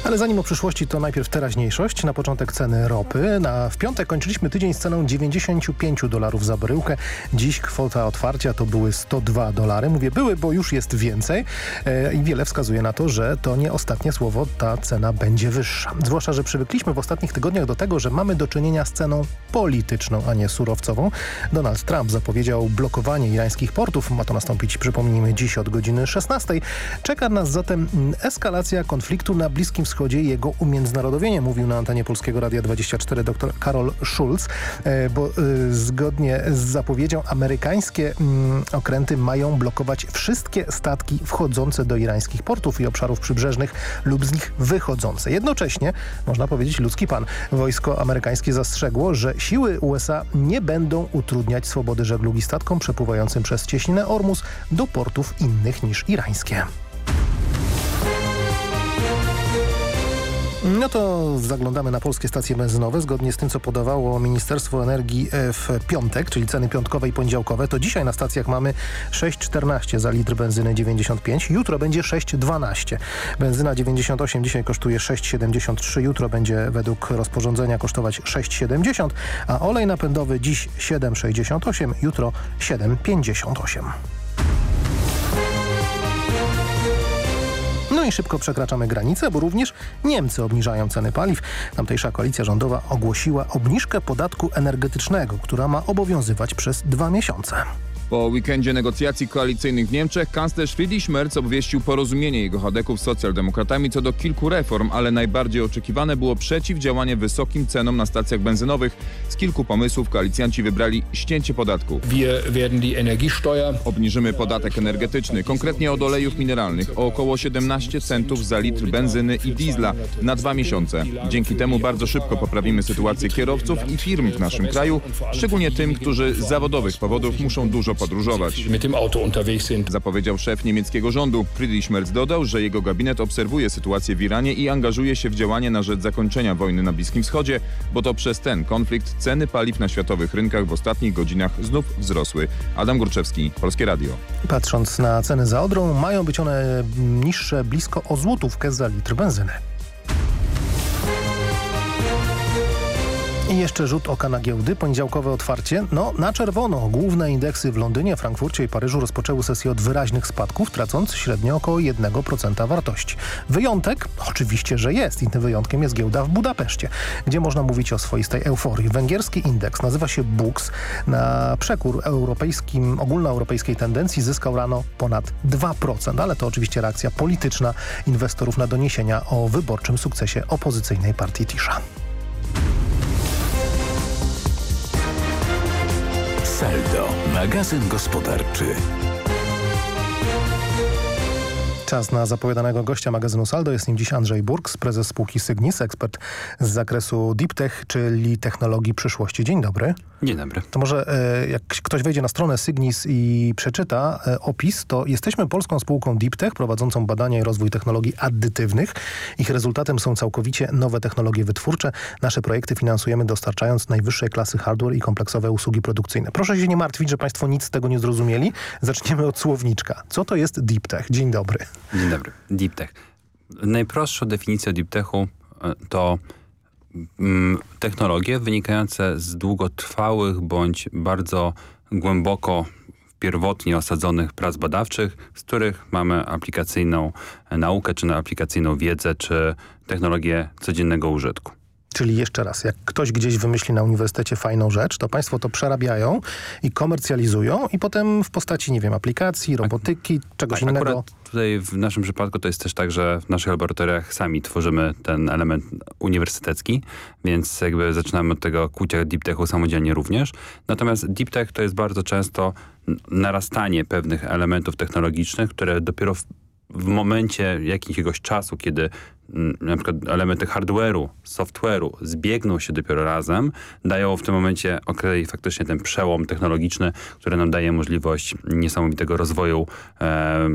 Ale zanim o przyszłości, to najpierw teraźniejszość. Na początek ceny ropy. Na, w piątek kończyliśmy tydzień z ceną 95 dolarów za bryłkę. Dziś kwota otwarcia to były 102 dolary. Mówię były, bo już jest więcej e, i wiele wskazuje na to, że to nie ostatnie słowo, ta cena będzie wyższa. Zwłaszcza, że przywykliśmy w ostatnich tygodniach do tego, że mamy do czynienia z ceną polityczną, a nie surowcową. Donald Trump zapowiedział blokowanie irańskich portów. Ma to nastąpić, przypomnijmy, dziś od godziny 16. Czeka nas zatem eskalacja konfliktu na Bliskim Wschodzie Wschodzie jego umiędzynarodowienie, mówił na antenie Polskiego Radia 24 dr Karol Schulz, bo zgodnie z zapowiedzią amerykańskie okręty mają blokować wszystkie statki wchodzące do irańskich portów i obszarów przybrzeżnych lub z nich wychodzące. Jednocześnie, można powiedzieć, ludzki pan, wojsko amerykańskie zastrzegło, że siły USA nie będą utrudniać swobody żeglugi statkom przepływającym przez cieśninę Ormus do portów innych niż irańskie. No to zaglądamy na polskie stacje benzynowe. Zgodnie z tym, co podawało Ministerstwo Energii w piątek, czyli ceny piątkowe i poniedziałkowe, to dzisiaj na stacjach mamy 6,14 za litr benzyny 95, jutro będzie 6,12. Benzyna 98 dzisiaj kosztuje 6,73, jutro będzie według rozporządzenia kosztować 6,70, a olej napędowy dziś 7,68, jutro 7,58. I szybko przekraczamy granicę, bo również Niemcy obniżają ceny paliw. Tamtejsza koalicja rządowa ogłosiła obniżkę podatku energetycznego, która ma obowiązywać przez dwa miesiące. Po weekendzie negocjacji koalicyjnych w Niemczech kanclerz Friedrich Merz obwieścił porozumienie jego chadeków z socjaldemokratami co do kilku reform, ale najbardziej oczekiwane było przeciwdziałanie wysokim cenom na stacjach benzynowych. Z kilku pomysłów koalicjanci wybrali ścięcie podatku. Obniżymy podatek energetyczny, konkretnie od olejów mineralnych, o około 17 centów za litr benzyny i diesla na dwa miesiące. Dzięki temu bardzo szybko poprawimy sytuację kierowców i firm w naszym kraju, szczególnie tym, którzy z zawodowych powodów muszą dużo podróżować. Zapowiedział szef niemieckiego rządu. Friedrich Merz dodał, że jego gabinet obserwuje sytuację w Iranie i angażuje się w działanie na rzecz zakończenia wojny na Bliskim Wschodzie, bo to przez ten konflikt ceny paliw na światowych rynkach w ostatnich godzinach znów wzrosły. Adam Górczewski, Polskie Radio. Patrząc na ceny za Odrą, mają być one niższe blisko o złotówkę za litr benzyny. I jeszcze rzut oka na giełdy. Poniedziałkowe otwarcie. No, na czerwono. Główne indeksy w Londynie, Frankfurcie i Paryżu rozpoczęły sesję od wyraźnych spadków, tracąc średnio około 1% wartości. Wyjątek? Oczywiście, że jest. I tym wyjątkiem jest giełda w Budapeszcie, gdzie można mówić o swoistej euforii. Węgierski indeks nazywa się BUX. Na przekór europejskim, ogólnoeuropejskiej tendencji zyskał rano ponad 2%, ale to oczywiście reakcja polityczna inwestorów na doniesienia o wyborczym sukcesie opozycyjnej partii Tisza. Saldo, magazyn gospodarczy. Czas na zapowiadanego gościa magazynu Saldo. Jest nim dziś Andrzej Burks, prezes spółki Sygnis, ekspert z zakresu Deep Tech, czyli technologii przyszłości. Dzień dobry. Dzień dobry. To może e, jak ktoś wejdzie na stronę Sygnis i przeczyta e, opis, to jesteśmy polską spółką Deep Tech prowadzącą badania i rozwój technologii addytywnych. Ich rezultatem są całkowicie nowe technologie wytwórcze. Nasze projekty finansujemy dostarczając najwyższej klasy hardware i kompleksowe usługi produkcyjne. Proszę się nie martwić, że państwo nic z tego nie zrozumieli. Zaczniemy od słowniczka. Co to jest Deep Tech? Dzień dobry. Dzień dobry. Deep Tech. Najprostszą definicją deep techu e, to technologie wynikające z długotrwałych bądź bardzo głęboko pierwotnie osadzonych prac badawczych, z których mamy aplikacyjną naukę, czy aplikacyjną wiedzę, czy technologię codziennego użytku. Czyli jeszcze raz, jak ktoś gdzieś wymyśli na uniwersytecie fajną rzecz, to państwo to przerabiają i komercjalizują i potem w postaci, nie wiem, aplikacji, robotyki, czegoś tak, innego. Akurat tutaj w naszym przypadku to jest też tak, że w naszych laboratoriach sami tworzymy ten element uniwersytecki, więc jakby zaczynamy od tego kłucia deep techu samodzielnie również. Natomiast deep tech to jest bardzo często narastanie pewnych elementów technologicznych, które dopiero w w momencie jakiegoś czasu, kiedy na przykład elementy hardware'u, software'u zbiegną się dopiero razem, dają w tym momencie ok, faktycznie ten przełom technologiczny, który nam daje możliwość niesamowitego rozwoju e,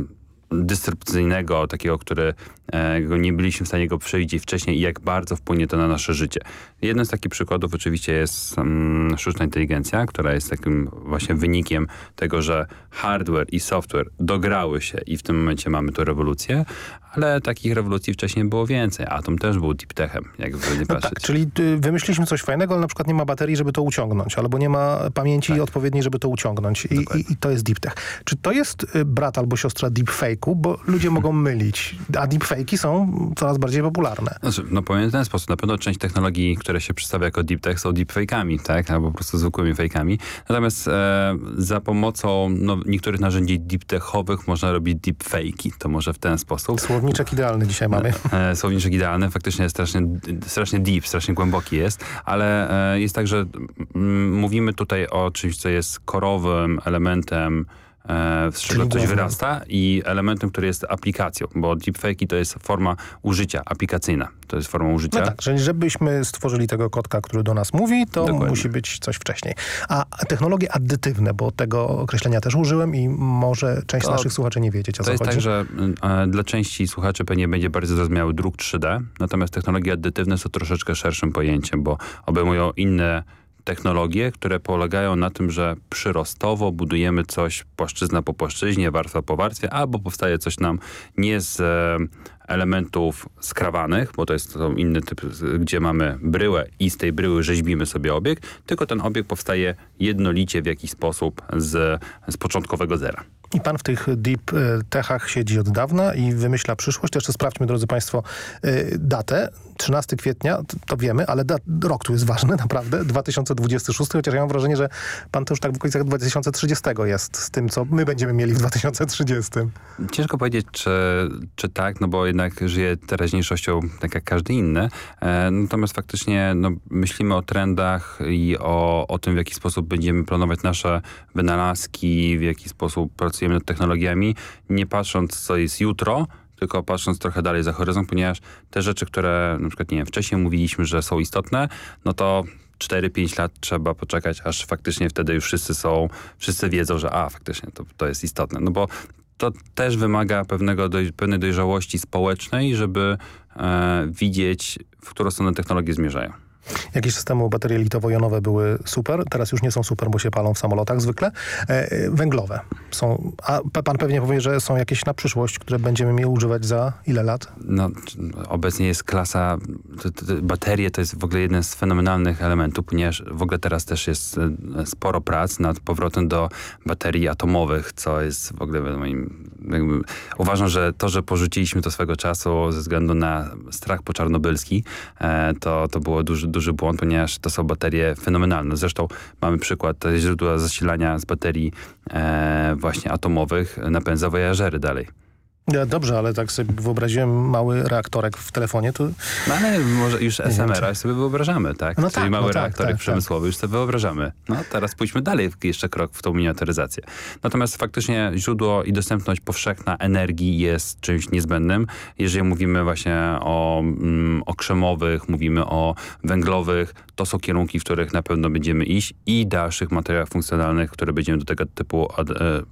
takiego, który e, nie byliśmy w stanie go przewidzieć wcześniej i jak bardzo wpłynie to na nasze życie. Jeden z takich przykładów oczywiście jest um, sztuczna inteligencja, która jest takim właśnie wynikiem tego, że hardware i software dograły się i w tym momencie mamy tu rewolucję, ale takich rewolucji wcześniej było więcej. Atom też był deep techem, jakby nie no tak, czyli y, wymyśliliśmy coś fajnego, ale na przykład nie ma baterii, żeby to uciągnąć, albo nie ma pamięci tak. odpowiedniej, żeby to uciągnąć I, i, i, to jest deep tech. Czy to jest y, brat albo siostra deepfake'u, bo ludzie mogą mylić, a deepfake'i są coraz bardziej popularne. Znaczy, no powiem w ten sposób, na pewno część technologii, które się przedstawia jako deep tech są deepfake'ami, tak, albo po prostu zwykłymi fake'ami. Natomiast e, za pomocą no, niektórych narzędzi deep techowych można robić deepfake'i, to może w ten sposób. Słowniczek idealny dzisiaj mamy. E, e, słowniczek idealny, faktycznie strasznie, strasznie deep, strasznie głęboki jest, ale e, jest tak, że mm, mówimy tutaj o czymś, co jest korowym elementem z czego coś wyrasta i elementem, który jest aplikacją, bo deepfake to jest forma użycia aplikacyjna. To jest forma użycia. No tak, że żebyśmy stworzyli tego kotka, który do nas mówi, to Dokładnie. musi być coś wcześniej. A technologie addytywne, bo tego określenia też użyłem i może część to, naszych słuchaczy nie wiedzieć o co To jest chodzi. tak, że e, dla części słuchaczy pewnie będzie bardzo zrozumiały druk 3D, natomiast technologie addytywne są troszeczkę szerszym pojęciem, bo obejmują inne technologie, które polegają na tym, że przyrostowo budujemy coś płaszczyzna po płaszczyźnie, warstwa po warstwie, albo powstaje coś nam nie z e, elementów skrawanych, bo to jest to inny typ, gdzie mamy bryłę i z tej bryły rzeźbimy sobie obiekt, tylko ten obiekt powstaje jednolicie w jakiś sposób z, z początkowego zera. I pan w tych deep e, techach siedzi od dawna i wymyśla przyszłość. Jeszcze sprawdźmy, drodzy państwo, e, datę. 13 kwietnia, to wiemy, ale rok tu jest ważny, naprawdę. 2026, chociaż ja mam wrażenie, że pan to już tak w okolicach 2030 jest z tym, co my będziemy mieli w 2030. Ciężko powiedzieć, czy, czy tak, no bo jednak żyję teraźniejszością tak jak każdy inny. E, natomiast faktycznie no, myślimy o trendach i o, o tym, w jaki sposób będziemy planować nasze wynalazki, w jaki sposób pracujemy nad technologiami, nie patrząc, co jest jutro, tylko patrząc trochę dalej za horyzont, ponieważ te rzeczy, które na przykład, nie wiem, wcześniej mówiliśmy, że są istotne, no to 4-5 lat trzeba poczekać, aż faktycznie wtedy już wszyscy są, wszyscy wiedzą, że a, faktycznie to, to jest istotne. No bo to też wymaga pewnego doj pewnej dojrzałości społecznej, żeby e, widzieć, w którą stronę technologie zmierzają. Jakieś systemy baterie litowo-jonowe były super, teraz już nie są super, bo się palą w samolotach zwykle. E, węglowe są, a pan pewnie powie, że są jakieś na przyszłość, które będziemy mieli używać za ile lat? No, obecnie jest klasa, baterie to jest w ogóle jeden z fenomenalnych elementów, ponieważ w ogóle teraz też jest e, sporo prac nad powrotem do baterii atomowych, co jest w ogóle moim, jakby, uważam, że to, że porzuciliśmy to swego czasu ze względu na strach poczarnobylski, e, to, to było duży duży błąd, ponieważ to są baterie fenomenalne. Zresztą mamy przykład źródła zasilania z baterii e, właśnie atomowych napędza Voyagery dalej. Dobrze, ale tak sobie wyobraziłem mały reaktorek w telefonie, to... No ale może już SMR sobie wyobrażamy, tak? No Czyli tak, mały no tak, reaktorek tak, przemysłowy tak. już sobie wyobrażamy. No teraz pójdźmy dalej, jeszcze krok w tą miniaturyzację. Natomiast faktycznie źródło i dostępność powszechna energii jest czymś niezbędnym. Jeżeli mówimy właśnie o, mm, o krzemowych, mówimy o węglowych, to są kierunki, w których na pewno będziemy iść i dalszych materiałach funkcjonalnych, które będziemy do tego typu ad, e,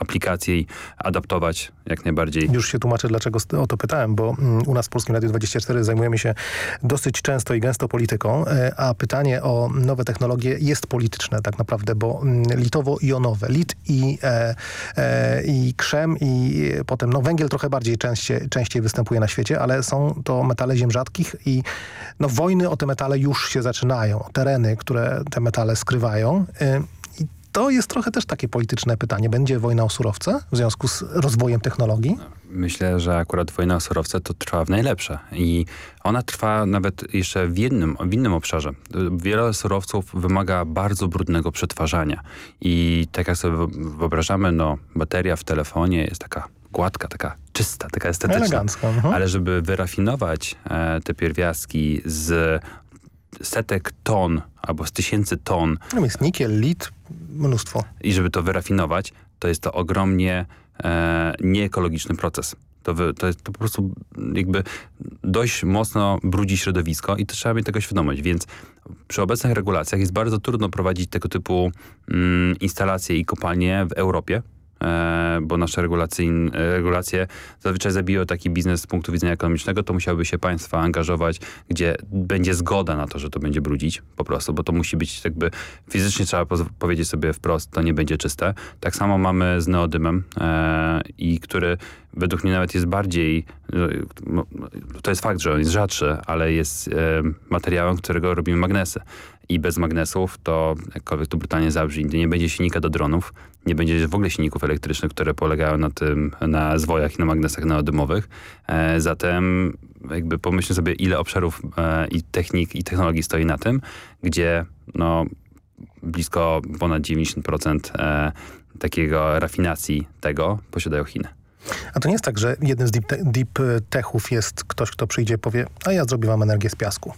aplikacje i adaptować jak najbardziej. Już się tłumaczę, dlaczego o to pytałem, bo mm, u nas w Polskim Radiu 24 zajmujemy się dosyć często i gęsto polityką, e, a pytanie o nowe technologie jest polityczne tak naprawdę, bo mm, litowo-jonowe, lit i, e, e, i krzem i potem no, węgiel trochę bardziej częściej, częściej występuje na świecie, ale są to metale ziem rzadkich i no, wojny o te metale już się zaczynają. Tereny, które te metale skrywają. Y, to jest trochę też takie polityczne pytanie. Będzie wojna o surowce w związku z rozwojem technologii? Myślę, że akurat wojna o surowce to trwa w najlepsze i ona trwa nawet jeszcze w jednym, w innym obszarze. Wiele surowców wymaga bardzo brudnego przetwarzania i tak jak sobie wyobrażamy, no bateria w telefonie jest taka gładka, taka czysta, taka estetyczna. Elegancka. Mhm. Ale żeby wyrafinować e, te pierwiastki z setek ton albo z tysięcy ton. No jest nikiel, lit, mnóstwo. I żeby to wyrafinować, to jest to ogromnie e, nieekologiczny proces. To, wy, to jest to po prostu jakby dość mocno brudzi środowisko i to trzeba mieć tego świadomość, więc przy obecnych regulacjach jest bardzo trudno prowadzić tego typu mm, instalacje i kopalnie w Europie, bo nasze regulacje zazwyczaj zabiją taki biznes z punktu widzenia ekonomicznego, to musiałyby się państwa angażować, gdzie będzie zgoda na to, że to będzie brudzić po prostu, bo to musi być jakby fizycznie trzeba powiedzieć sobie wprost, to nie będzie czyste. Tak samo mamy z neodymem e, i który według mnie nawet jest bardziej, no, to jest fakt, że on jest rzadszy, ale jest e, materiałem, którego robimy magnesy i bez magnesów, to jakkolwiek to brutalnie zabrzmi, nie będzie silnika do dronów, nie będzie w ogóle silników elektrycznych, które polegają na tym, na zwojach i na magnesach neodymowych. E, zatem jakby pomyślmy sobie, ile obszarów e, i technik i technologii stoi na tym, gdzie no, blisko ponad 90% e, takiego rafinacji tego posiadają Chiny. A to nie jest tak, że jednym z deep, te deep techów jest ktoś, kto przyjdzie i powie, a ja zrobię wam energię z piasku.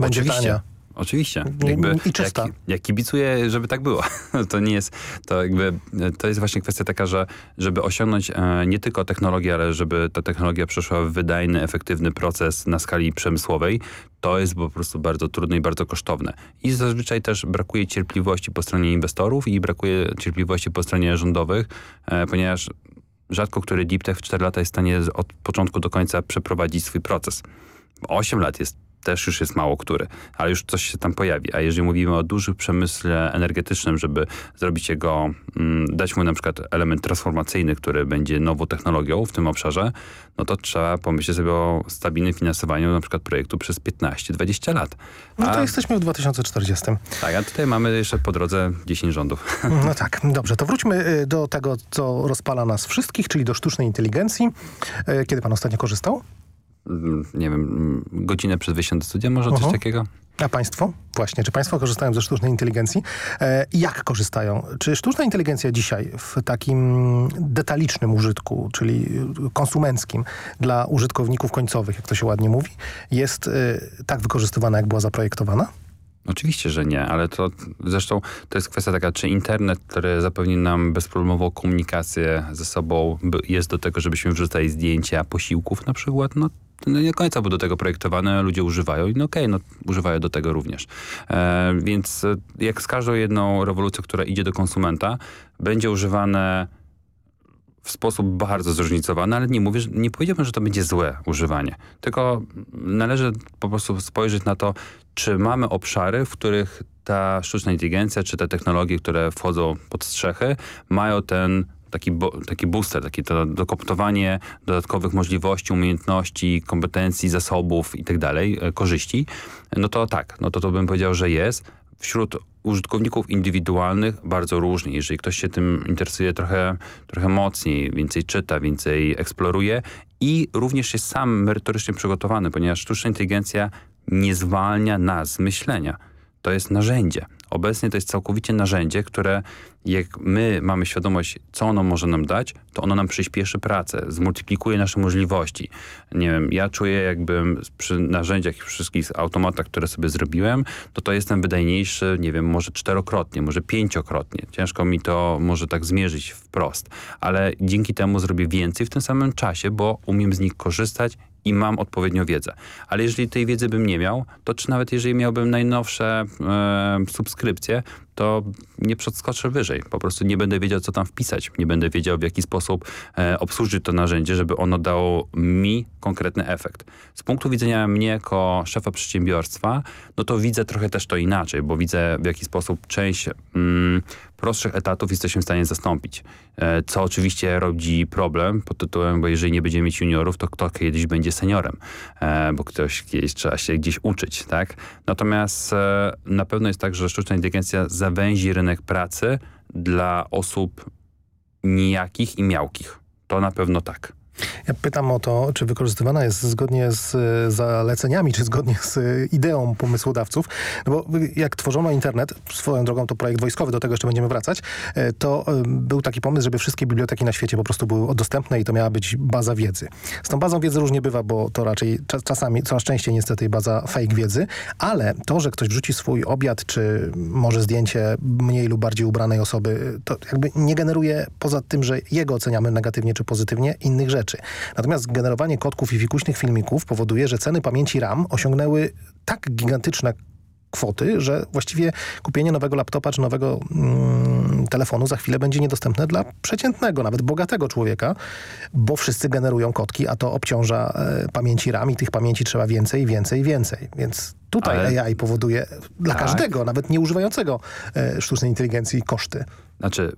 Będzie Oczywiście. tania. Oczywiście. Jakby, I czysta. Jak, jak kibicuję, żeby tak było. To nie jest, to jakby, to jest właśnie kwestia taka, że żeby osiągnąć e, nie tylko technologię, ale żeby ta technologia przeszła w wydajny, efektywny proces na skali przemysłowej, to jest po prostu bardzo trudne i bardzo kosztowne. I zazwyczaj też brakuje cierpliwości po stronie inwestorów i brakuje cierpliwości po stronie rządowych, e, ponieważ rzadko który deep tech w 4 lata jest w stanie od początku do końca przeprowadzić swój proces. 8 lat jest też już jest mało który, ale już coś się tam pojawi. A jeżeli mówimy o dużym przemyśle energetycznym, żeby zrobić jego, mm, dać mu na przykład element transformacyjny, który będzie nową technologią w tym obszarze, no to trzeba pomyśleć sobie o stabilnym finansowaniu na przykład projektu przez 15-20 lat. A, no to jesteśmy w 2040. Tak, a tutaj mamy jeszcze po drodze 10 rządów. No tak, dobrze. To wróćmy y, do tego, co rozpala nas wszystkich, czyli do sztucznej inteligencji. Y, kiedy pan ostatnio korzystał? Nie wiem, godzinę przed wyjściem do studia, może coś takiego? A państwo? Właśnie, czy państwo korzystają ze sztucznej inteligencji? E, jak korzystają? Czy sztuczna inteligencja dzisiaj w takim detalicznym użytku, czyli konsumenckim dla użytkowników końcowych, jak to się ładnie mówi, jest e, tak wykorzystywana, jak była zaprojektowana? Oczywiście, że nie, ale to zresztą to jest kwestia taka, czy internet, który zapewni nam bezproblemową komunikację ze sobą, jest do tego, żebyśmy wrzucali zdjęcia posiłków na przykład, no no nie końca był do tego projektowany, ludzie używają i no okej, okay, no używają do tego również. E, więc e, jak z każdą jedną rewolucją, która idzie do konsumenta, będzie używane w sposób bardzo zróżnicowany, ale nie mówię, nie powiedziałbym, że to będzie złe używanie. Tylko należy po prostu spojrzeć na to, czy mamy obszary, w których ta sztuczna inteligencja, czy te technologie, które wchodzą pod strzechy, mają ten taki, taki booster, takie to dokoptowanie dodatkowych możliwości, umiejętności, kompetencji, zasobów i tak dalej, e, korzyści, no to tak, no to to bym powiedział, że jest. Wśród użytkowników indywidualnych bardzo różnie. Jeżeli ktoś się tym interesuje trochę, trochę mocniej, więcej czyta, więcej eksploruje i również jest sam merytorycznie przygotowany, ponieważ sztuczna inteligencja nie zwalnia nas z myślenia. To jest narzędzie. Obecnie to jest całkowicie narzędzie, które jak my mamy świadomość, co ono może nam dać, to ono nam przyspieszy pracę, zmultiplikuje nasze możliwości. Nie wiem, ja czuję jakbym przy narzędziach i wszystkich automatach, które sobie zrobiłem, to to jestem wydajniejszy, nie wiem, może czterokrotnie, może pięciokrotnie. Ciężko mi to może tak zmierzyć wprost, ale dzięki temu zrobię więcej w tym samym czasie, bo umiem z nich korzystać i mam odpowiednią wiedzę. Ale jeżeli tej wiedzy bym nie miał, to czy nawet jeżeli miałbym najnowsze e, subskrypcje, to nie przeskoczę wyżej. Po prostu nie będę wiedział, co tam wpisać. Nie będę wiedział, w jaki sposób e, obsłużyć to narzędzie, żeby ono dało mi konkretny efekt. Z punktu widzenia mnie jako szefa przedsiębiorstwa, no to widzę trochę też to inaczej, bo widzę w jaki sposób część mm, prostszych etatów jesteśmy w stanie zastąpić. E, co oczywiście rodzi problem pod tytułem, bo jeżeli nie będziemy mieć juniorów, to kto kiedyś będzie seniorem, e, bo ktoś kiedyś trzeba się gdzieś uczyć, tak? Natomiast e, na pewno jest tak, że sztuczna inteligencja zawęzi rynek pracy dla osób nijakich i miałkich. To na pewno tak. Ja pytam o to, czy wykorzystywana jest zgodnie z e, zaleceniami, czy zgodnie z e, ideą pomysłodawców. No bo jak tworzono internet, swoją drogą to projekt wojskowy, do tego jeszcze będziemy wracać, e, to był taki pomysł, żeby wszystkie biblioteki na świecie po prostu były dostępne i to miała być baza wiedzy. Z tą bazą wiedzy różnie bywa, bo to raczej czasami, coraz częściej niestety baza fake wiedzy, ale to, że ktoś wrzuci swój obiad, czy może zdjęcie mniej lub bardziej ubranej osoby, to jakby nie generuje poza tym, że jego oceniamy negatywnie czy pozytywnie, innych rzeczy rzeczy. Natomiast generowanie kotków i fikuśnych filmików powoduje, że ceny pamięci RAM osiągnęły tak gigantyczne kwoty, że właściwie kupienie nowego laptopa czy nowego mm, telefonu za chwilę będzie niedostępne dla przeciętnego, nawet bogatego człowieka, bo wszyscy generują kotki, a to obciąża e, pamięci RAM i tych pamięci trzeba więcej, więcej, więcej. Więc tutaj Ale... AI powoduje dla tak. każdego, nawet nie używającego e, sztucznej inteligencji koszty. Znaczy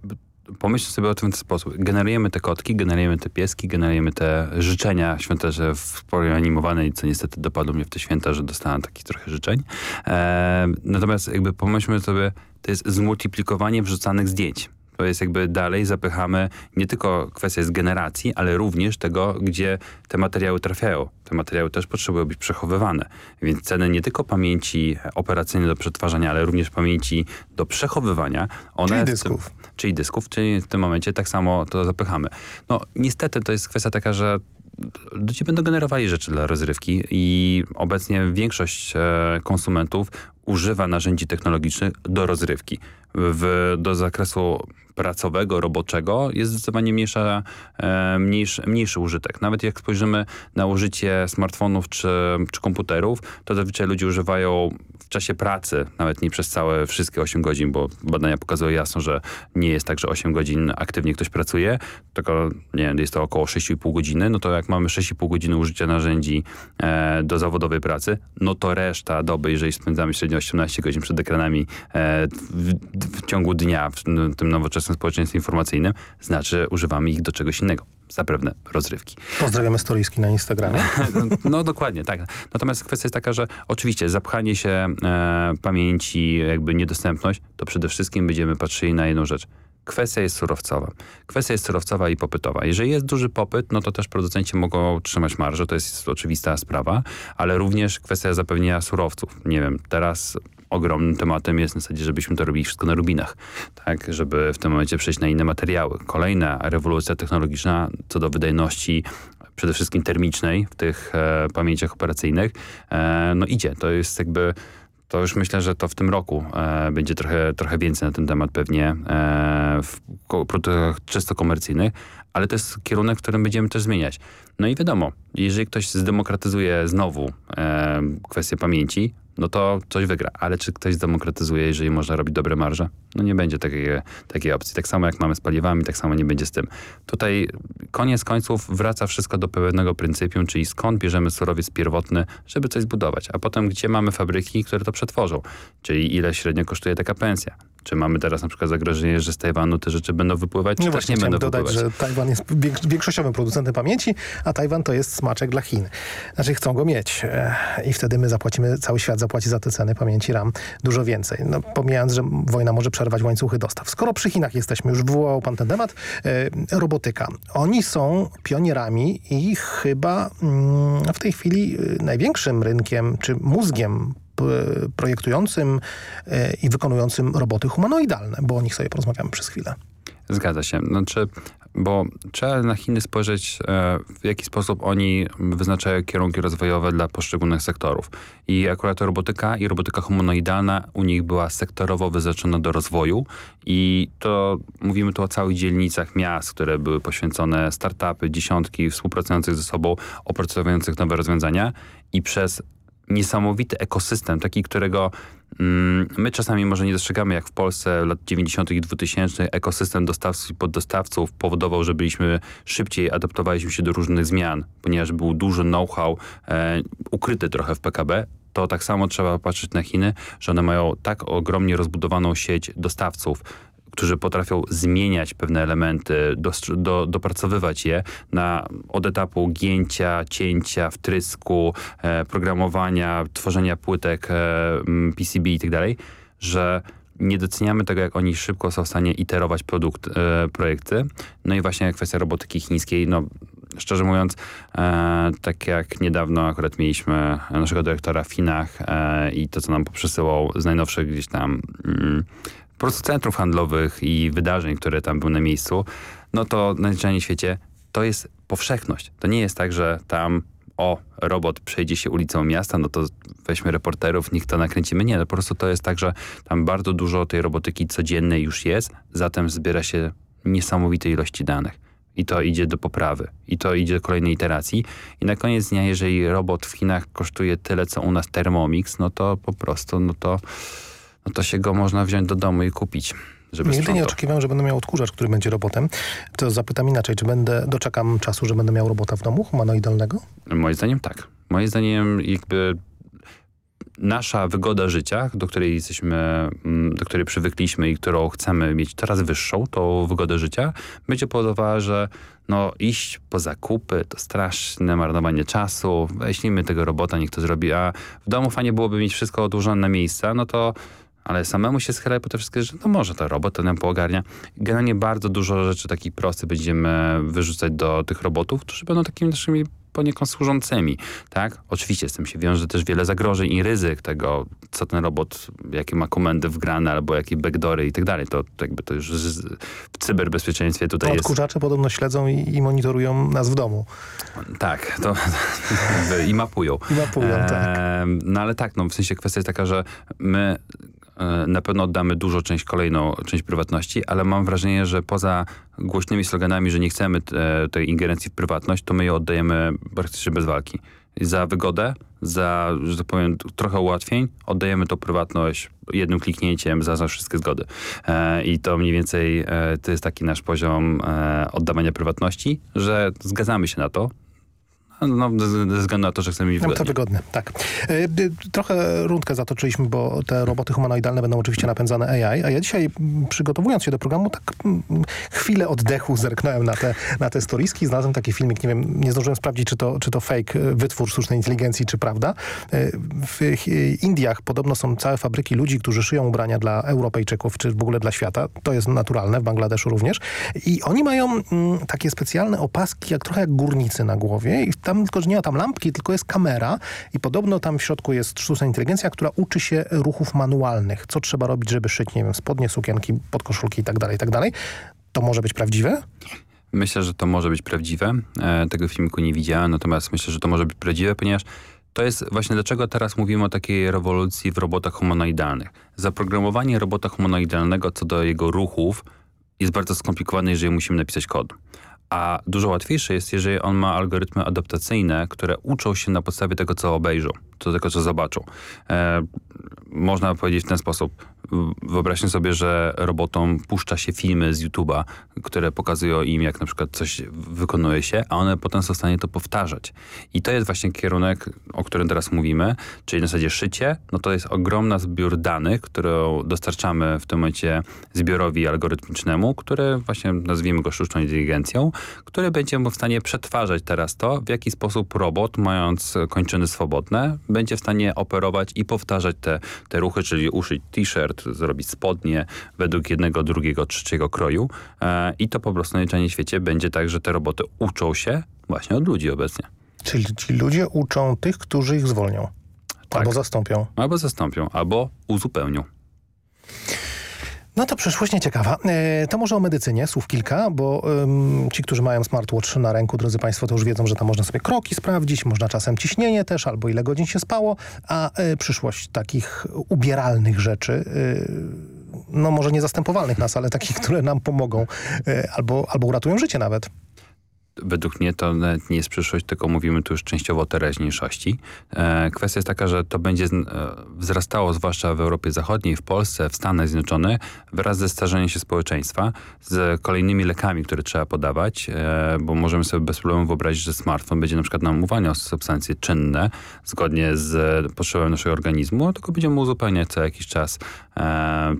pomyśl sobie o tym w ten sposób. Generujemy te kotki, generujemy te pieski, generujemy te życzenia świąteczne w formie animowanej, co niestety dopadło mnie w te święta, że dostałem takich trochę życzeń. E, natomiast jakby pomyślmy sobie, to jest zmultiplikowanie wrzucanych zdjęć. To jest jakby dalej zapychamy nie tylko kwestię z generacji, ale również tego, gdzie te materiały trafiają. Te materiały też potrzebują być przechowywane. Więc ceny nie tylko pamięci operacyjnej do przetwarzania, ale również pamięci do przechowywania. One czyli dysków. czyli dysków, czyli w tym momencie tak samo to zapychamy. No niestety to jest kwestia taka, że ludzie będą generowali rzeczy dla rozrywki i obecnie większość e, konsumentów używa narzędzi technologicznych do rozrywki. W, do zakresu pracowego, roboczego jest zdecydowanie mniejsza, e, mniejszy, mniejszy użytek. Nawet jak spojrzymy na użycie smartfonów czy, czy komputerów, to zazwyczaj ludzie używają w czasie pracy, nawet nie przez całe wszystkie 8 godzin, bo badania pokazują jasno, że nie jest tak, że 8 godzin aktywnie ktoś pracuje, tylko nie jest to około 6,5 godziny, no to jak mamy 6,5 godziny użycia narzędzi e, do zawodowej pracy, no to reszta doby, jeżeli spędzamy średnio 18 godzin przed ekranami e, w, w, ciągu dnia w, w tym nowoczesnym społeczeństwie informacyjnym, znaczy używamy ich do czegoś innego zapewne rozrywki. Pozdrawiamy storyjski na Instagramie. no, no, dokładnie, tak. Natomiast kwestia jest taka, że oczywiście zapchanie się e, pamięci, jakby niedostępność, to przede wszystkim będziemy patrzyli na jedną rzecz. Kwestia jest surowcowa. Kwestia jest surowcowa i popytowa. Jeżeli jest duży popyt, no to też producenci mogą trzymać marżę, to jest oczywista sprawa, ale również kwestia zapewnienia surowców. Nie wiem, teraz ogromnym tematem jest na zasadzie, żebyśmy to robili wszystko na rubinach, tak, żeby w tym momencie przejść na inne materiały. Kolejna rewolucja technologiczna co do wydajności przede wszystkim termicznej w tych e, pamięciach operacyjnych, e, no idzie. To jest jakby to już myślę, że to w tym roku e, będzie trochę, trochę więcej na ten temat pewnie e, w produktach czysto komercyjnych, ale to jest kierunek, w którym będziemy też zmieniać. No i wiadomo, jeżeli ktoś zdemokratyzuje znowu e, kwestię pamięci, no to coś wygra. Ale czy ktoś zdemokratyzuje, jeżeli można robić dobre marże? No nie będzie takiej, takiej opcji. Tak samo jak mamy z paliwami, tak samo nie będzie z tym. Tutaj koniec końców wraca wszystko do pewnego pryncypium, czyli skąd bierzemy surowiec pierwotny, żeby coś zbudować. A potem gdzie mamy fabryki, które to przetworzą. Czyli ile średnio kosztuje taka pensja. Czy mamy teraz na przykład zagrożenie, że z Tajwanu te rzeczy będą wypływać, czy no też nie będą dodać, wypływać? że Tajwan jest większościowym producentem pamięci, a Tajwan to jest smaczek dla Chin. Znaczy chcą go mieć e, i wtedy my zapłacimy, cały świat zapłaci za te ceny pamięci RAM dużo więcej. No, pomijając, że wojna może przerwać łańcuchy dostaw. Skoro przy Chinach jesteśmy, już wywołał pan ten temat, e, robotyka. Oni są pionierami i chyba mm, w tej chwili e, największym rynkiem, czy mózgiem projektującym i wykonującym roboty humanoidalne, bo o nich sobie porozmawiamy przez chwilę. Zgadza się. Znaczy, bo trzeba na Chiny spojrzeć, e, w jaki sposób oni wyznaczają kierunki rozwojowe dla poszczególnych sektorów. I akurat robotyka i robotyka humanoidalna u nich była sektorowo wyznaczona do rozwoju i to mówimy tu o całych dzielnicach miast, które były poświęcone startupy, dziesiątki współpracujących ze sobą, opracowujących nowe rozwiązania i przez niesamowity ekosystem, taki, którego my czasami może nie dostrzegamy, jak w Polsce lat 90. i 2000 ekosystem dostawców i poddostawców powodował, że byliśmy szybciej, adaptowaliśmy się do różnych zmian, ponieważ był duży know-how e, ukryty trochę w PKB, to tak samo trzeba patrzeć na Chiny, że one mają tak ogromnie rozbudowaną sieć dostawców, którzy potrafią zmieniać pewne elementy, do, do, dopracowywać je na, od etapu gięcia, cięcia, wtrysku, e, programowania, tworzenia płytek e, PCB i tak dalej, że nie doceniamy tego, jak oni szybko są w stanie iterować produkt, e, projekty. No i właśnie kwestia robotyki chińskiej, no szczerze mówiąc, e, tak jak niedawno akurat mieliśmy naszego dyrektora w Chinach e, i to, co nam poprzesyłał z najnowszych gdzieś tam mm, po prostu centrów handlowych i wydarzeń, które tam były na miejscu, no to na świecie to jest powszechność. To nie jest tak, że tam o, robot przejdzie się ulicą miasta, no to weźmy reporterów, niech to nakręcimy. Nie, no po prostu to jest tak, że tam bardzo dużo tej robotyki codziennej już jest, zatem zbiera się niesamowite ilości danych. I to idzie do poprawy. I to idzie do kolejnej iteracji. I na koniec dnia, jeżeli robot w Chinach kosztuje tyle, co u nas Thermomix, no to po prostu, no to no to się go można wziąć do domu i kupić. Żeby Nigdy sprzątał. nie oczekiwałem, że będę miał odkurzacz, który będzie robotem. To zapytam inaczej, czy będę, doczekam czasu, że będę miał robota w domu, humanoidalnego? Moim zdaniem tak. Moim zdaniem jakby nasza wygoda życia, do której jesteśmy, mm, do której przywykliśmy i którą chcemy mieć coraz wyższą, tą wygodę życia, będzie powodowała, że no iść po zakupy to straszne marnowanie czasu, weźlimy tego robota, niech to zrobi, a w domu fajnie byłoby mieć wszystko odłożone na miejsca, no to ale samemu się schylać po te wszystkie rzeczy, no może to robot to nam poogarnia. Generalnie bardzo dużo rzeczy takich prostych będziemy wyrzucać do tych robotów, którzy będą takimi naszymi poniekąd służącymi, tak? Oczywiście z tym się wiąże też wiele zagrożeń i ryzyk tego, co ten robot, jakie ma komendy wgrane, albo jakie backdory i tak dalej. To jakby to już w cyberbezpieczeństwie tutaj to jest... Odkurzacze podobno śledzą i, i, monitorują nas w domu. Tak, to i mapują. I mapują, tak. no ale tak, no w sensie kwestia jest taka, że my na pewno oddamy dużo część, kolejną część prywatności, ale mam wrażenie, że poza głośnymi sloganami, że nie chcemy te, tej ingerencji w prywatność, to my ją oddajemy praktycznie bez walki. Za wygodę, za, że tak powiem, trochę ułatwień, oddajemy tą prywatność jednym kliknięciem za, za wszystkie zgody. E, I to mniej więcej e, to jest taki nasz poziom e, oddawania prywatności, że zgadzamy się na to, no, ze względu na to, że chcemy mieć wygodnie. To wygodne, tak. E, trochę rundkę zatoczyliśmy, bo te roboty humanoidalne będą oczywiście napędzane AI, a ja dzisiaj przygotowując się do programu, tak chwilę oddechu zerknąłem na te, na te storiski, znalazłem taki filmik, nie wiem, nie zdążyłem sprawdzić, czy to, czy to fake e, wytwór sztucznej inteligencji, czy prawda. E, w Indiach podobno są całe fabryki ludzi, którzy szyją ubrania dla Europejczyków, czy w ogóle dla świata. To jest naturalne, w Bangladeszu również. I oni mają m, takie specjalne opaski, jak trochę jak górnicy na głowie i tam tam tylko, że nie ma tam lampki, tylko jest kamera i podobno tam w środku jest sztuczna inteligencja, która uczy się ruchów manualnych. Co trzeba robić, żeby szyć, nie wiem, spodnie, sukienki, podkoszulki i tak dalej, i tak dalej. To może być prawdziwe? Myślę, że to może być prawdziwe. E, tego filmiku nie widziałem, natomiast myślę, że to może być prawdziwe, ponieważ to jest właśnie dlaczego teraz mówimy o takiej rewolucji w robotach humanoidalnych. Zaprogramowanie robota humanoidalnego co do jego ruchów jest bardzo skomplikowane, jeżeli musimy napisać kod. A dużo łatwiejsze jest, jeżeli on ma algorytmy adaptacyjne, które uczą się na podstawie tego, co obejrzą, co tego, co zobaczą. E, można powiedzieć w ten sposób. Wyobraźmy sobie, że robotom puszcza się filmy z YouTube'a, które pokazują im, jak na przykład coś wykonuje się, a one potem są w stanie to powtarzać. I to jest właśnie kierunek, o którym teraz mówimy, czyli na zasadzie szycie, no to jest ogromna zbiór danych, którą dostarczamy w tym momencie zbiorowi algorytmicznemu, który właśnie nazwijmy go sztuczną inteligencją, który będzie w stanie przetwarzać teraz to, w jaki sposób robot, mając kończyny swobodne, będzie w stanie operować i powtarzać te, te ruchy, czyli uszyć t-shirt, zrobić spodnie według jednego, drugiego, trzeciego kroju e, i to po prostu na najczęściej świecie będzie tak, że te roboty uczą się właśnie od ludzi obecnie. Czyli ci ludzie uczą tych, którzy ich zwolnią. Tak. Albo zastąpią. Albo zastąpią, albo uzupełnią. No to przyszłość nieciekawa. E, to może o medycynie, słów kilka, bo ci, którzy mają smartwatch na ręku, drodzy Państwo, to już wiedzą, że tam można sobie kroki sprawdzić, można czasem ciśnienie też, albo ile godzin się spało, a y, przyszłość takich ubieralnych rzeczy, y, no może nie zastępowalnych nas, ale takich, które nam pomogą albo, albo uratują życie nawet. Według mnie to nawet nie jest przyszłość, tylko mówimy tu już częściowo o teraźniejszości. E, kwestia jest taka, że to będzie e, wzrastało zwłaszcza w Europie Zachodniej, w Polsce, w Stanach Zjednoczonych wraz ze starzeniem się społeczeństwa, z kolejnymi lekami, które trzeba podawać, e, bo możemy sobie bez problemu wyobrazić, że smartfon będzie na przykład nam uwalniał substancje czynne zgodnie z potrzebą naszego organizmu, tylko będziemy uzupełniać co jakiś czas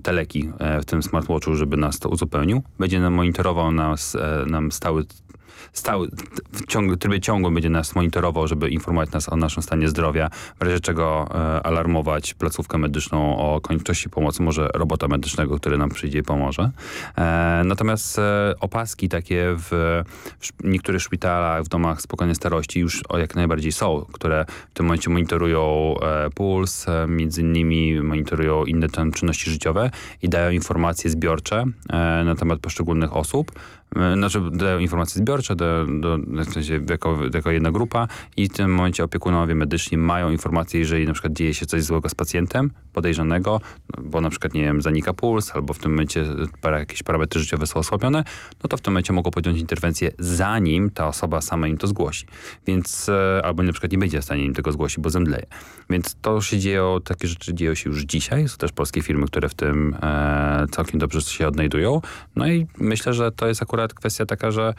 te leki w tym smartwatchu, żeby nas to uzupełnił. Będzie nam monitorował nas, nam stały stały, w ciągu, trybie ciągłym będzie nas monitorował, żeby informować nas o naszym stanie zdrowia, w razie czego e, alarmować placówkę medyczną o konieczności pomocy, może robota medycznego, który nam przyjdzie i pomoże. E, natomiast e, opaski takie w, w niektórych szpitalach, w domach spokojnej starości już o jak najbardziej są, które w tym momencie monitorują e, puls, e, między innymi monitorują inne czynności życiowe i dają informacje zbiorcze e, na temat poszczególnych osób. E, znaczy dają informacje zbiorcze do, do, w sensie jako, jako jedna grupa i w tym momencie opiekunowie medyczni mają informacje, jeżeli na przykład dzieje się coś złego z pacjentem podejrzanego, bo na przykład, nie wiem, zanika puls albo w tym momencie para, jakieś parametry życiowe są osłabione, no to w tym momencie mogą podjąć interwencję zanim ta osoba sama im to zgłosi. Więc, e, albo na przykład nie będzie w stanie im tego zgłosić, bo zemdleje. Więc to się dzieje, takie rzeczy dzieją się już dzisiaj. Są też polskie firmy, które w tym e, całkiem dobrze się odnajdują. No i myślę, że to jest akurat kwestia taka, że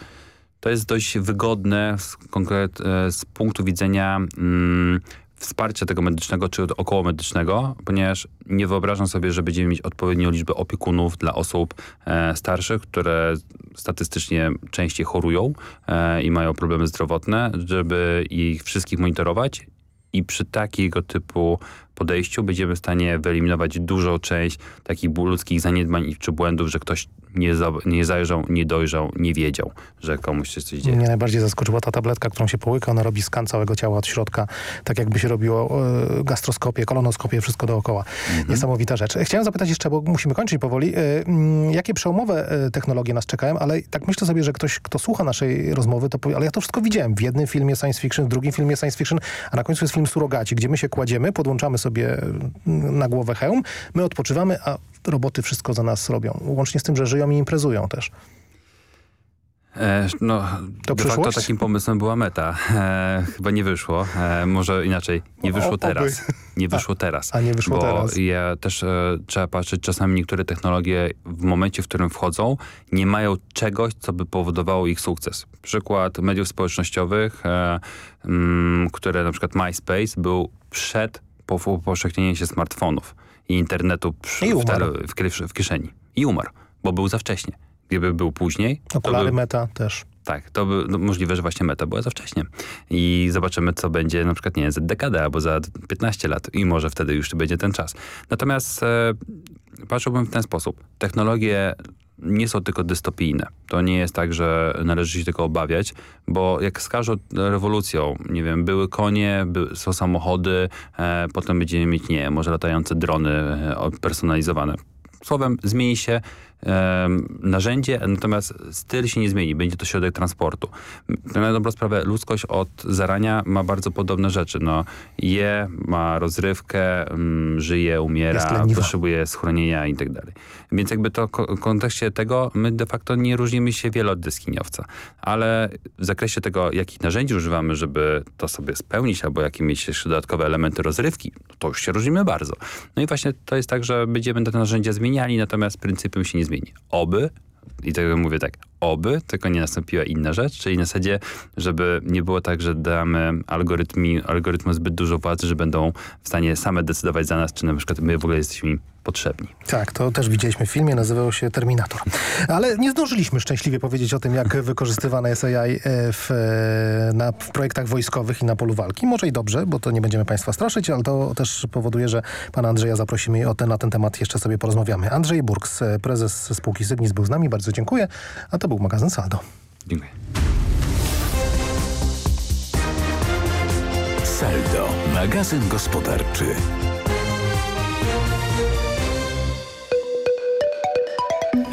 to jest dość wygodne z, konkret, e, z punktu widzenia mm, wsparcia tego medycznego czy około medycznego, ponieważ nie wyobrażam sobie, że będziemy mieć odpowiednią liczbę opiekunów dla osób e, starszych, które statystycznie częściej chorują e, i mają problemy zdrowotne, żeby ich wszystkich monitorować. I przy takiego typu podejściu będziemy w stanie wyeliminować dużą część takich ludzkich zaniedbań czy błędów, że ktoś nie, za, nie zajrzał, nie dojrzał, nie wiedział, że komuś się coś dzieje. Mnie najbardziej zaskoczyła ta tabletka, którą się połyka. Ona robi skan całego ciała od środka, tak jakby się robiło e, gastroskopię, kolonoskopię, wszystko dookoła. Mhm. Niesamowita rzecz. Chciałem zapytać jeszcze, bo musimy kończyć powoli, e, m, jakie przełomowe e, technologie nas czekają, ale tak myślę sobie, że ktoś, kto słucha naszej rozmowy, to powie, ale ja to wszystko widziałem w jednym filmie science fiction, w drugim filmie science fiction, a na końcu jest film Surogaci, gdzie my się kładziemy, podłączamy sobie na głowę hełm, my odpoczywamy, a roboty wszystko za nas robią. Łącznie z tym, że żyją i imprezują też. E, no, to de facto takim pomysłem była meta. E, chyba nie wyszło. E, może inaczej, nie wyszło o, teraz. Nie wyszło a, teraz. A nie wyszło bo teraz. Ja też e, trzeba patrzeć, czasami niektóre technologie w momencie, w którym wchodzą, nie mają czegoś, co by powodowało ich sukces. Przykład mediów społecznościowych, e, m, mm, które na przykład MySpace był przed powszechnieniem się smartfonów i internetu przy, I w, tele, w, kieszeni. I umarł, bo był za wcześnie. Gdyby był później... Okulary by, meta też. Tak, to by, no, możliwe, że właśnie meta była za wcześnie. I zobaczymy, co będzie na przykład, nie wiem, za dekadę albo za 15 lat i może wtedy już będzie ten czas. Natomiast e, patrzyłbym w ten sposób. Technologie nie są tylko dystopijne. To nie jest tak, że należy się tylko obawiać, bo jak z każdą rewolucją, nie wiem, były konie, by, są samochody, e, potem będziemy mieć, nie może latające drony e, personalizowane. Słowem, zmieni się narzędzie, natomiast styl się nie zmieni. Będzie to środek transportu. Na dobrą sprawę ludzkość od zarania ma bardzo podobne rzeczy. No, je, ma rozrywkę, żyje, umiera, potrzebuje schronienia i tak dalej. Więc jakby to w kontekście tego my de facto nie różnimy się wiele od dyskiniowca. Ale w zakresie tego, jakich narzędzi używamy, żeby to sobie spełnić, albo jakie mieć jeszcze dodatkowe elementy rozrywki, to już się różnimy bardzo. No i właśnie to jest tak, że będziemy te narzędzia zmieniali, natomiast pryncypium się nie zmieni. Oby, i tego mówię tak, oby, tylko nie nastąpiła inna rzecz, czyli na zasadzie, żeby nie było tak, że damy algorytmi, algorytmom zbyt dużo władzy, że będą w stanie same decydować za nas, czy na przykład my w ogóle jesteśmy potrzebni. Tak, to też widzieliśmy w filmie, nazywał się Terminator. Ale nie zdążyliśmy szczęśliwie powiedzieć o tym, jak wykorzystywane jest AI e, w, e, na, w projektach wojskowych i na polu walki. Może i dobrze, bo to nie będziemy Państwa straszyć, ale to też powoduje, że pana Andrzeja zaprosimy i o ten, na ten temat jeszcze sobie porozmawiamy. Andrzej Burks, e, prezes spółki Sygnis był z nami, bardzo dziękuję, a to był magazyn Saldo. Dziękuję. Saldo, magazyn gospodarczy.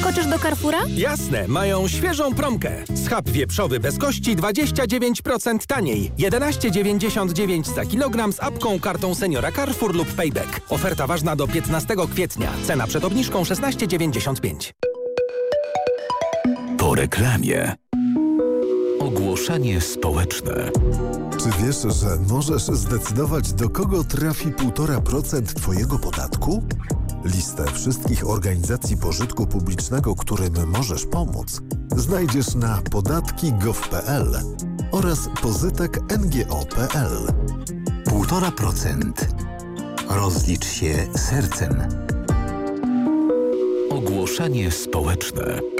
Skoczysz do Carrefoura? Jasne, mają świeżą promkę. Schab wieprzowy bez kości 29% taniej. 11,99 za kilogram z apką, kartą seniora Carrefour lub Payback. Oferta ważna do 15 kwietnia. Cena przed obniżką 16,95. Po reklamie. Ogłoszenie społeczne. Czy wiesz, że możesz zdecydować, do kogo trafi 1,5% Twojego podatku? Listę wszystkich organizacji pożytku publicznego, którym możesz pomóc, znajdziesz na podatki.gov.pl oraz pozytek.ngo.pl. 1,5%. Rozlicz się sercem. Ogłoszenie społeczne.